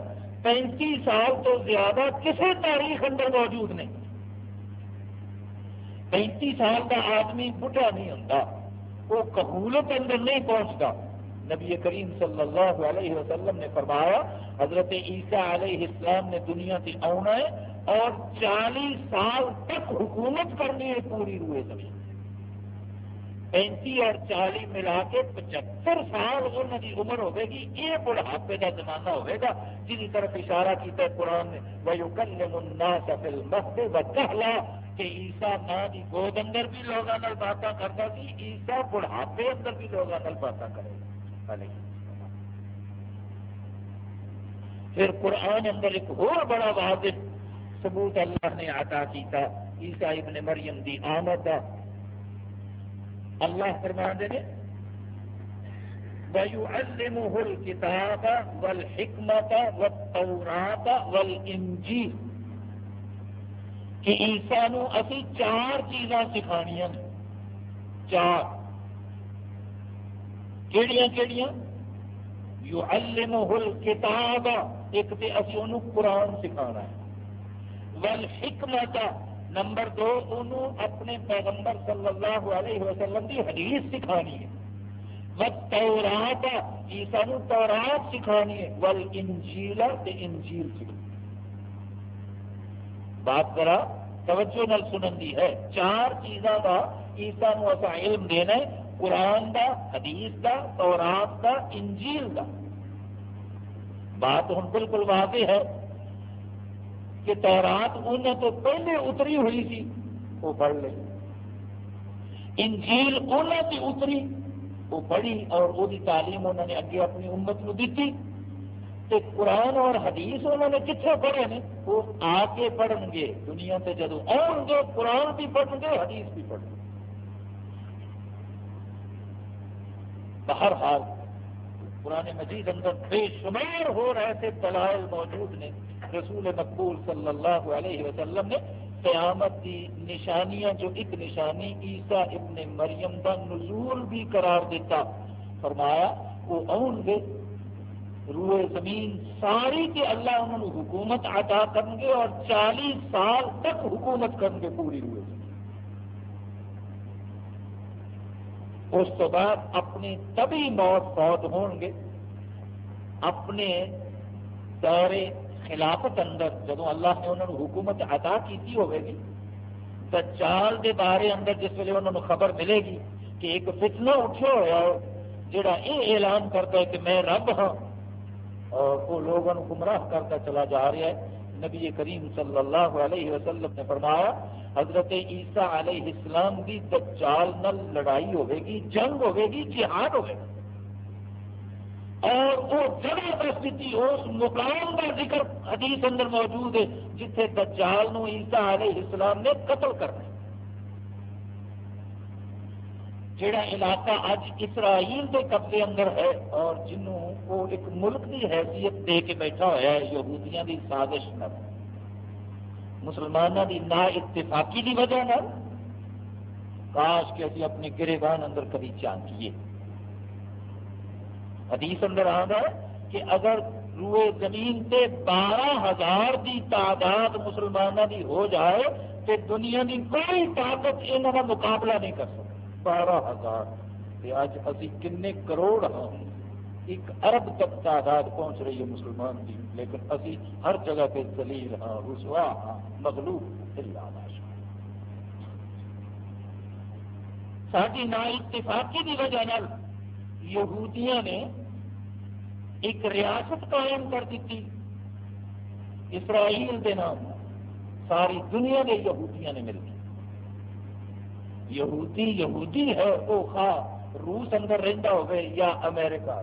پینتی سال تو زیادہ کسی تاریخ اندر موجود نہیں۔ پینتی سال کا آدمی بڑھا نہیں ہوں وہ قبولت اندر نہیں پہنچتا نبی کریم صلی اللہ علیہ وسلم نے فرمایا، حضرت عیسیٰ علیہ السلام نے دنیا سے آنا ہے اور چالیس سال تک حکومت کرنی ہے پوری روئے زمین۔ پینتی اور چالی ملا کے پچہتر سال انہوں کی عمر ہوے گی، یہ بڑھاپے کا زمانہ ہوئے گا جن طرف اشارہ کیا ہے قرآن نے وہ کل منا سفل مستے کہ عیسا ماں کی گود اندر بھی لوگوں باتیں کرتا سی عیسا بڑھاپے اندر بھی لوگوں باتیں کرے گا۔ پھر قرآن اندر ایک اور بڑا واضح ثبوت اللہ نے عطا کیتا، عیسیٰ ابن مریم دی آمد دا۔ اللہ فرما دے نے، وَيُعَلِّمُهُ الْكِتَابَ وَالْحِكْمَةَ وَالتَّوْرَاةَ وَالْإِنجِيلَ۔ کہ عیسیٰ اسی چار چیزاں سکھانیاں چار۔ کیڑیاں کیڑیاں؟ يُعَلِّمُهُ الْكِتَابَ۔ ایک تے اسی انہوں قرآن سکھانا ہے۔ ول نمبر دو، انہوں اپنے پیغمبر صلی اللہ علیہ وسلم کی حدیث سکھانی ہے۔ تورات عیسا نو تورات سکھانی ہے۔ ول انجیل انجیل سکھانی بات کرا، توجہ نل سنن دی ہے۔ چار چیزاں کا عیسا نو اصا علم دینا ہے۔ قرآن دا، حدیث دا، تورات دا، انجیل دا۔ بات ہوں بالکل واضح ہے۔ کہ تورات انہیں تو پہلے اتری ہوئی تھی، وہ پڑھ لے۔ انجیل انہیں سے اتری، وہ پڑھی اور وہ دی تعلیم انہوں نے اگے اپنی امت کو دیتی۔ تو قرآن اور حدیث انہوں نے کتنے پڑھے نے؟ وہ آ کے پڑھن گے، دنیا سے جدو آؤ گے، قرآن بھی پڑھن گے، حدیث بھی پڑھن گے۔ بہر حال قرآن مجید اندر بے شمار ہو رہے تھے، دلائل موجود نے رسول مقبول صلی اللہ علیہ وسلم نے قیامت کی نشانیاں جو ایک نشانی عیسیٰ ابن مریم کا نزول بھی قرار دیتا، فرمایا، وہ آؤ گے، روئے زمین ساری کے اللہ انہوں نے حکومت عطا کریں گے اور چالیس سال تک حکومت کریں گے پوری روئے زمین۔ اس تو بعد اپنی تبھی موت فوت ہون گے، اپنے دورے خلافت اندر جب اللہ نے انہوں نے حکومت عطا کی ہوئے گی، دجال دے بارے اندر جس ویلے انہوں نے خبر ملے گی کہ ایک فتنہ اٹھے ہوا جڑا یہ اعلان کرتا ہے کہ میں رب ہاں اور وہ لوگوں گمراہ کرتا چلا جا رہا ہے۔ نبی کریم صلی اللہ علیہ وسلم نے فرمایا، حضرت عیسیٰ علیہ السلام کی دجال نل لڑائی ہوئے گی، جنگ ہوئے گی، جہاد ہوئے گا۔ اور وہ جگہ پرستی اس مقام کا ذکر حدیث اندر موجود ہے، جتھے دجال نو عیسیٰ علیہ السلام نے قتل کرنا جڑا علاقہ اج اسرائیل کے قبضے اندر ہے اور جنوں وہ ایک ملک کی حیثیت دے کے بیٹھا ہوا ہے، یہودیاں دی سازش نہ۔ مسلمانوں کی نا اتفاقی کی وجہ نہ۔ کاش کہ ابھی اپنے گرےبان اندر کبھی چانکیے حدیث اندر آتا ہے کہ اگر روئے زمین سے بارہ ہزار کی تعداد مسلمانوں کی ہو جائے تو دنیا کی کوئی طاقت یہاں کا مقابلہ نہیں کر سکتی۔ بارہ ہزار۔ اج ابھی کن کروڑ ہاں ایک ارب تک تعداد پہنچ رہی ہے مسلمان کی لیکن ابھی ہر جگہ پہ دلیل ہاں رسوا ہاں مغلوب ساری نا اتفاقی کی وجہ یہودیاں نے ایک ریاست قائم کر دیتی، اسرائیل کے نام، ساری دنیا کے یہودیاں نے مل یہودی یہودی ہے، وہ خواہ روس اندر رہتا ہوگا یا امریکہ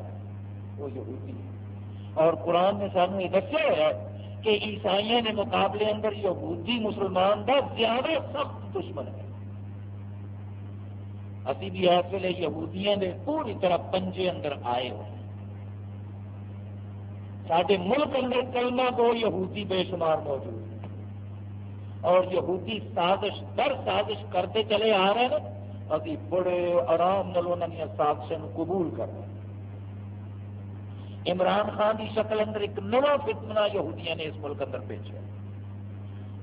وہ یہودی ہے۔ اور قرآن نے سانو یہ دسیا ہے کہ عیسائی نے مقابلے اندر یہودی مسلمان کا زیادہ سخت دشمن ہے۔ ابھی بھی اس ویلے یہودیاں دے پوری طرح پنجے اندر آئے ہوئے سارے ملک اندر کلمہ کو یہودی بے شمار موجود اور یہودی سازش در سازش کرتے چلے آ رہے ہیں ابھی بڑے آرام نال انہوں نے سازشوں قبول کر رہے ہیں عمران خان کی شکل اندر ایک نوا فتمنا یہودیاں نے اس ملک اندر بھیجا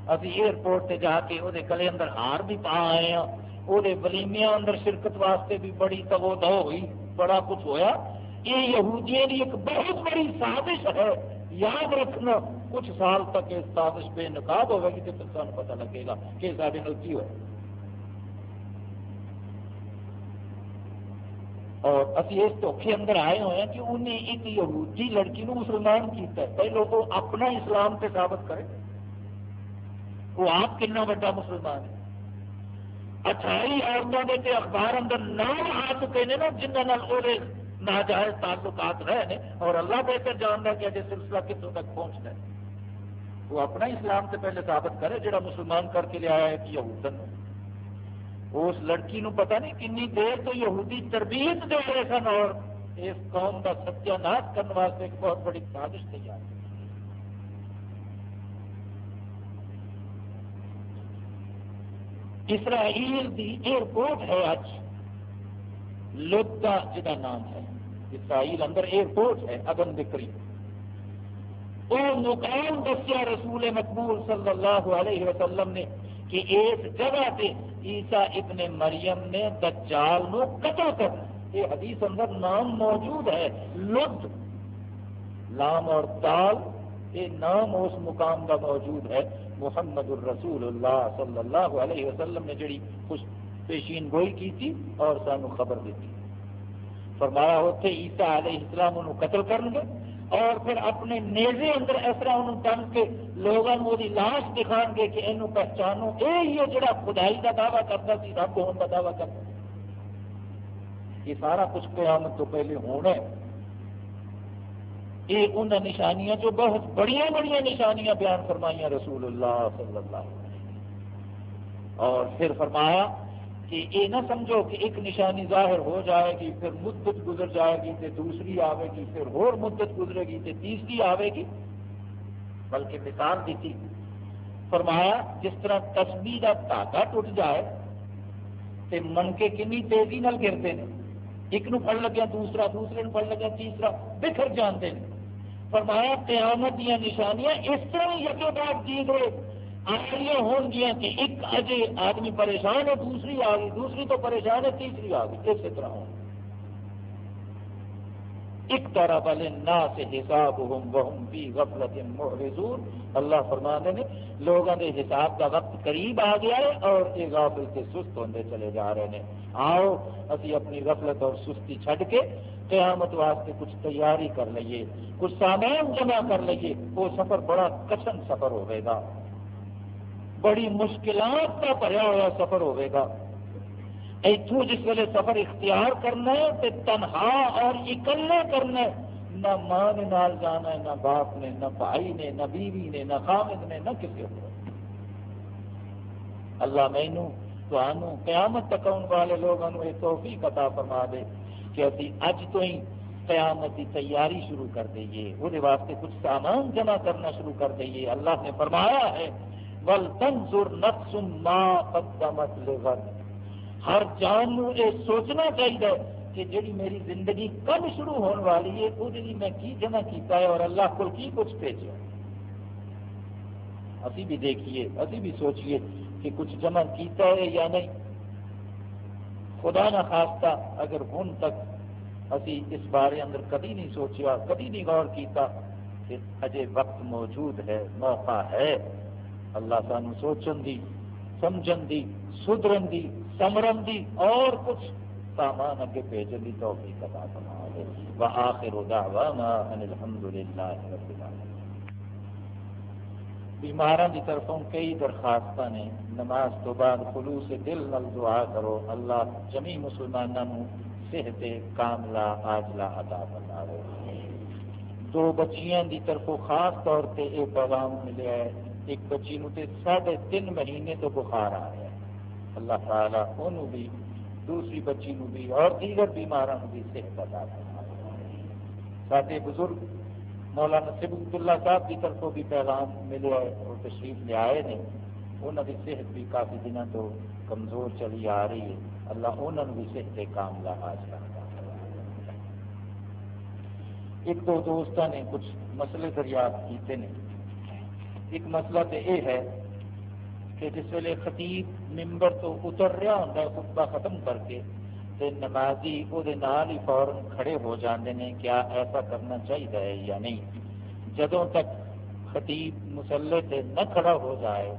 ابھی ایئرپورٹ سے جا کے وہ گلے اندر ہار بھی پا آئے ہیں وہ ولیمیا اندر شرکت واسطے بھی بڑی تگو دو ہوئی بڑا کچھ ہویا یہ یہودیاں کی ایک بہت بڑی سازش ہے یاد رکھنا کچھ سال تک اس سازش بے نقاب ہوگی تو پھر سان پتا لگے گا کہ سارے کی ہوا اور ابھی اس دھوکھے اندر آئے ہوئے ہیں کہ انہیں ایک یہودی لڑکی نو مسلمان کیتا ہے پہلے وہ اپنا اسلام سے ثابت کرے وہ آپ کنا بڑا مسلمان ہے اٹھائی عورتوں کے اخبار اندر نام آ چکے ہیں نا جنہوں نے ناجائز تعلقات رہے ہیں اور اللہ بہتر جانتا کہ اجے سلسلہ کتوں تک پہنچتا ہے۔ وہ اپنا اسلام سے پہلے ثابت کرے، جڑا مسلمان کر کے لیا ہے کہ یہودن اس لڑکی نو پتہ نہیں کنی دیر تو یہودی تربیت دے رہے سن، اور اس قوم کا ستیہ ناش کرنے واسطے ایک بہت بڑی سازش تیار اسرائیل دی ایئرپورٹ ہے اج لوتا جا نام ہے۔ اسرائیل اندر ایئرپورٹ ہے اگن بکری وہ مقام دسیا رسول مقبول صلی اللہ علیہ وسلم نے کہ اس جگہ پہ عیسیٰ ابن مریم نے دجال نو قتل کر۔ یہ حدیث اندر نام موجود ہے۔ لد لام اور تال، یہ نام اس مقام کا موجود ہے۔ محمد الرسول اللہ صلی اللہ علیہ وسلم نے جڑی خوش پیشین گوئی کی تھی اور سانو خبر دیتی۔ فرمایا ہوتے عیسیٰ علیہ السلام انہوں قتل کریں گے اور پھر اپنے نیزے اندر اس طرح انہوں ٹن کے لوگوں وہ لاش دکھان گے کہ انہوں پہچانو یہ ہی ہے جڑا خدائی کا دعویٰ کرتا سی، رب ہونے کا دعویٰ کرتا۔ یہ سارا کچھ قیامت تو پہلے ہونا ہے۔ یہ ان نشانیاں جو بہت بڑی بڑی نشانیاں بیان فرمائیاں رسول اللہ صلی اللہ علیہ وسلم۔ اور پھر فرمایا کہ یہ نہ سمجھو کہ ایک نشانی ظاہر ہو جائے گی، پھر مدت گزر جائے گی تو دوسری آئے گی، پھر اور مدت گزرے گی تو تیسری آئے گی۔ بلکہ مثال دیتی فرمایا جس طرح تسبیح کا دھاگا ٹوٹ جائے تو من کے کنی تیزی نال گرتے ہیں۔ ایک نو پڑ لگیا، دوسرا، دوسرے نو پڑ لگیا، تیسرا، بکھر جانتے ہیں۔ فرمایا قیامت دیا نشانیاں اس طرح یقین بات جی گئے آخری ہون گیا کہ ایک اجے آدمی پریشان ہے، دوسری آ گئی، دوسری تو پریشان ہے، تیسری آ گئی، اسی طرح ہوں ایک طرح والے نا سے حساب ہوں غفلت محرزون اللہ فرما دے نے لوگوں کے حساب کا وقت قریب آ گیا ہے اور یہ غافل سے سست ہوتے چلے جا رہے ہیں۔ آؤ، اسی اپنی غفلت اور سستی چھڈ کے قیامت واسطے کچھ تیاری کر لئیے، کچھ سامان جمع کر لئیے۔ وہ سفر بڑا کٹن سفر ہوئے گا۔ بڑی مشکلات کا بھریا ہوا سفر ہوئے گا۔ اتو جس ویلے سفر اختیار کرنا ہے تو تنہا اور اکلے کرنا ہے، نہ ماں نے نال جانا ہے، نہ باپ نے، نہ بھائی نے، نہ بیوی نے، نہ خامد نے، نہ کسی کو اللہ مینو تو قیامت تک آنے والے لوگوں یہ توفیق عطا فرما دے کہ ابھی اج تو ہی قیامت کی تیاری شروع کر دئیے۔ وہ واسطے کچھ سامان جمع کرنا شروع کر دئیے۔ اللہ نے فرمایا ہے ول تنظر نفس ما قدمت لغد ہر جان نو یہ سوچنا چاہیے کہ جڑی میری زندگی کب شروع ہونے والی ہے وہ میں کی جمع کیتا ہے اور اللہ کو کی کچھ بھیجا ابھی بھی دیکھیے ابھی بھی سوچیے کہ کچھ جمع کیتا ہے یا نہیں۔ خدا نہ خواستہ اگر ہن تک ابھی اس بارے اندر کبھی نہیں سوچیا، کبھی نہیں غور کیتا کہ اجے وقت موجود ہے، موقع ہے۔ اللہ سان سوچن دی، سمجھن دی سدرن دی سمرن دی اور کچھ سامان اگے بھیجن دی توفیق عطا فرما دے واخر دعوانا ان الحمدللہ رب العالمین۔ بیماران دی طرفوں کئی درخواست نے نماز تو بعد خلوص دل نل دعا کرو، اللہ جمی مسلمانوں صحت کاملہ آجلا عطا فرما دے دو بچیاں دی طرفوں خاص طور پہ ایک پیغام ملے ہے، ایک بچی نو تے ساڑھے تین مہینے تو بخار آ رہا ہے۔ اللہ تعالیٰ انہوں بھی، دوسری بچی نو بھی اور دیگر بیماروں بھی صحت ادا سارے بزرگ، مولانا سبت اللہ صاحب کی طرفوں بھی پیغام ملے اور تشریف لے آئے نے، انہوں کی صحت بھی کافی دنوں تو کمزور چلی آ رہی ہے۔ اللہ انہوں بھی صحت کام لا حاصل کرتا ایک دو دوستوں نے کچھ مسئلے دریافت کیتے ہیں ایک مسئلہ تو یہ ہے کہ جس ویلے خطیب ممبر تو اتر رہا ہوں خطبہ ختم کر کے تے نمازی وہ ہی فوراً کھڑے ہو جاندے ہیں کیا ایسا کرنا چاہیے ہے یا نہیں؟ جدوں تک خطیب مسلح سے نہ کھڑا ہو جائے،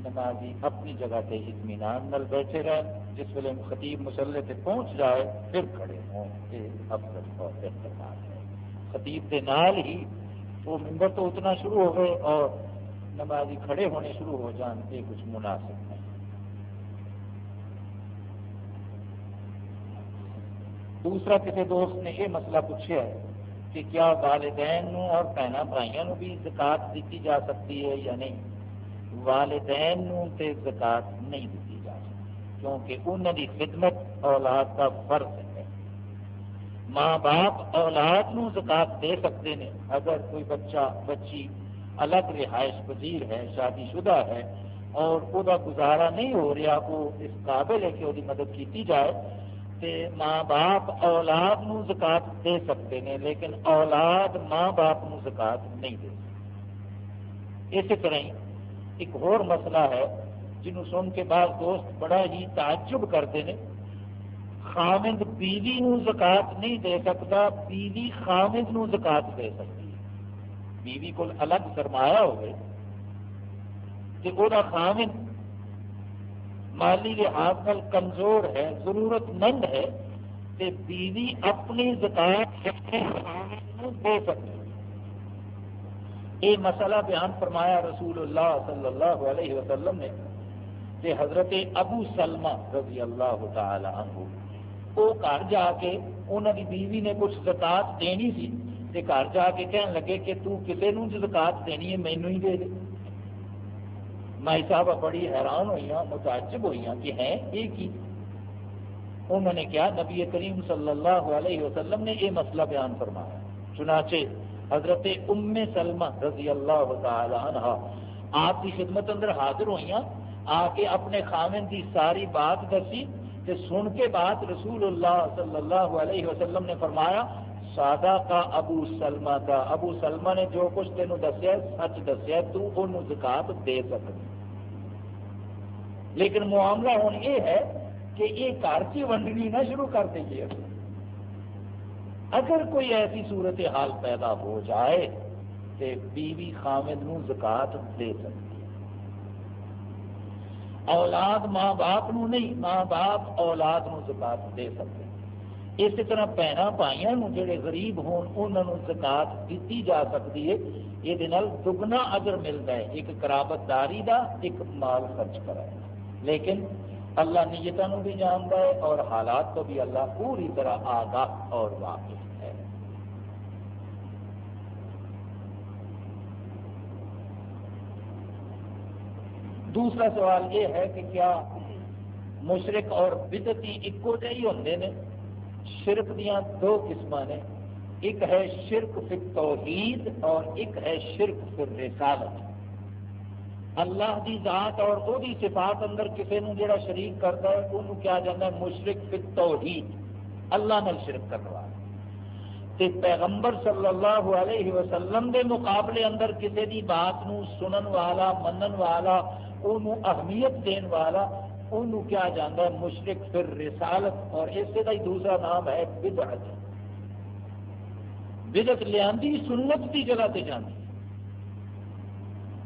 نمازی اپنی جگہ سے اطمینان نل بیٹھے رہے جس ویلے خطیب مسلح سے پہنچ جائے، پھر کھڑے ہوں، یہ افضل اور بہتر بات ہے۔ خطیب کے نال ہی وہ ممبر تو اتنا شروع ہو گئے اور نمازی کھڑے ہونے شروع ہو جان یہ کچھ مناسب ہے دوسرا کسی دوست نے یہ مسئلہ پوچھا ہے کہ کیا والدین نو اور بہن بھائیوں بھی زکات دیتی جا سکتی ہے یا نہیں؟ والدین نو تے زکات نہیں دیتی جا سکتی، کیونکہ انہوں کی خدمت اولاد کا فرض ہے۔ ماں باپ اولاد نو زکات دے سکتے ہیں اگر کوئی بچہ، بچی الگ رہائش پذیر ہے، شادی شدہ ہے اور وہ گزارا نہیں ہو رہا، وہ اس قابل ہے کہ وہ مدد کی جائے تو ماں باپ اولاد نو زکات دے سکتے ہیں، لیکن اولاد ماں باپ نو زکات نہیں دے سکتے۔ اسی طرح ہی ایک اور مسئلہ ہے، جنہوں سن کے بعد دوست بڑا ہی تعجب کرتے ہیں خامد بیوی نو زکات نہیں دے سکتا، بیوی خامد نو زکات دے سکتی۔ بیوی کو الگ سرمایا ہوئے کہ وہ خامن، مالی لحاظ کمزور ہے، ضرورت مند ہے کہ بیوی اپنی زکات دے سکے۔ یہ مسئلہ بیان فرمایا رسول اللہ صلی اللہ علیہ وسلم نے کہ حضرت ابو سلمہ رضی اللہ تعالی عنہ، وہ گھر جا کے انہوں کی بیوی نے کچھ زکات دینی سی۔ تے گھر جا کے کہنے لگے کہ تو کسی نو زکات دینی ہے مینو ہی دے دے مائی صاحب بڑی حیران ہوئی متعجب ہوئی کہ ہے یہ کی انہوں نے کیا نبی کریم صلی اللہ علیہ وسلم نے یہ مسئلہ بیان فرمایا چنانچہ حضرت ام سلمہ رضی اللہ تعالی عنہ آپ کی خدمت اندر حاضر ہوئی آ کے اپنے خامن کی ساری بات دسی تے سن کے بعد رسول اللہ صلی اللہ علیہ وسلم نے فرمایا سادہ کا ابو سلمہ کا۔ ابو سلمہ نے جو کچھ تینوں دسیا سچ دسیا تو زکات دے سکتی لیکن معاملہ ہوں یہ ہے کہ یہ گھر کی ونڈنی نہ شروع کر دیں اگر کوئی ایسی صورت حال پیدا ہو جائے تو بیوی خامد نو زکات دے سکتی اولاد ماں باپ نو نہیں، ماں باپ اولاد نو زکات دے سکتے اسی طرح بھن بھائیوں جڑے غریب ہون زکات دیتی جا سکتی ہے یہ دگنا اجر ملتا ہے ایک قرابت داری کا ایک مال خرچ کرا لیکن اللہ نیتوں بھی جانتا ہے اور حالات کو بھی اللہ پوری طرح آگاہ اور واقف ہے دوسرا سوال یہ ہے کہ کیا مشرق اور بدتی ایکو جہی ہوں نے شرک دیا دو قسم نے۔ ایک ہے شرک فی توحید اور ایک ہے شرک فی رسالت اللہ دی ذات اور وہ دی صفات اندر کسی نے جڑا شریک کرتا ہے انہوں کیا جاتا ہے، مشرک فی توحید اللہ نال شرک کرنے والا تے پیغمبر صلی اللہ علیہ وسلم دے مقابلے اندر کسی دی بات نو سنن والا، منن والا اہمیت دین والا انہوں کیا جانا ہے؟ مشرق پھر رسالت، اور اسی کا ہی دوسرا نام ہے بدعت۔ بدعت لیا سنت کی جگہ سے جانا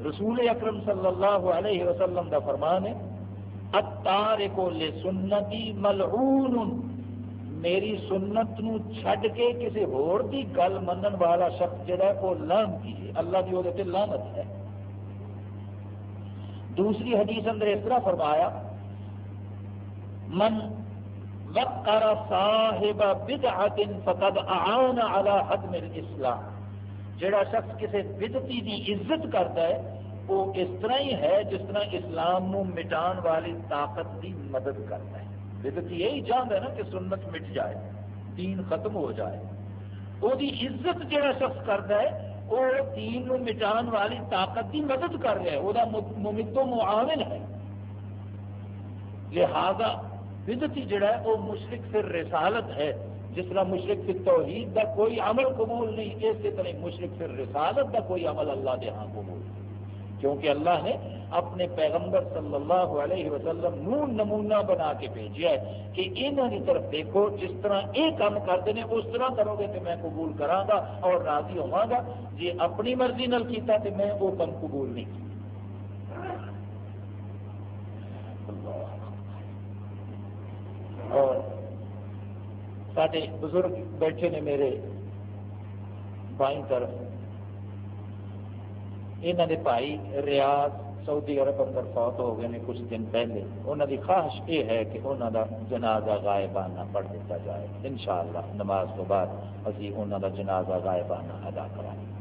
رسول اکرم صلی اللہ علیہ وسلم کا فرمان ہے اتار کو لے سنتی ملعون۔ میری سنت نو چھڈ کے کسی ہور دی گل منن والا شخص جڑا ہے، وہ لانتی ہے۔ اللہ کی وہ لانت ہے۔ دوسری حدیث اندر اس طرح فرمایا من وقر صاحب بدعت فقد اعان على حدم الاسلام جڑا شخص کسی بدتی دی عزت کرتا ہے، وہ اس طرح ہی ہے جس طرح اسلام نو مٹان والی طاقت دی مدد کرتا ہے۔ بدتی یہی چاہتا ہے نا کہ سنت مٹ جائے، دین ختم ہو جائے۔ وہ دی عزت جڑا شخص کرتا ہے، وہ دین نو مٹان والی طاقت دی مدد کر رہا ہے۔ وہ ممد و معاون ہے۔ لہذا بدتی جڑا ہے، وہ مشرق پھر رسالت ہے۔ جس طرح مشرق پھر توحید دا کوئی عمل قبول نہیں، اسی طرح مشرق پھر رسالت دا کوئی عمل اللہ دے ہاں قبول نہیں۔ کیونکہ اللہ نے اپنے پیغمبر صلی اللہ علیہ وسلم نون نمونہ بنا کے بھیجا ہے کہ انہوں کی طرف دیکھو، جس طرح یہ کام کرتے ہیں، اس طرح کرو گے تو میں قبول کرا گا اور راضی ہوا گا۔ جی اپنی مرضی نال کیتا تو میں وہ کام قبول نہیں کیا اور سارے بزرگ بیٹھے نے میرے بائیں طرف۔ یہاں کے بھائی ریاض سعودی عرب اندر فوت ہو گئے ہیں کچھ دن پہلے۔ انہوں کی خواہش یہ ہے کہ انہوں کا جنازہ غائبانہ پڑھ دیتا جائے۔ انشاءاللہ نماز تو بعد ابھی انہوں کا جنازہ غائبانہ ادا کرائیں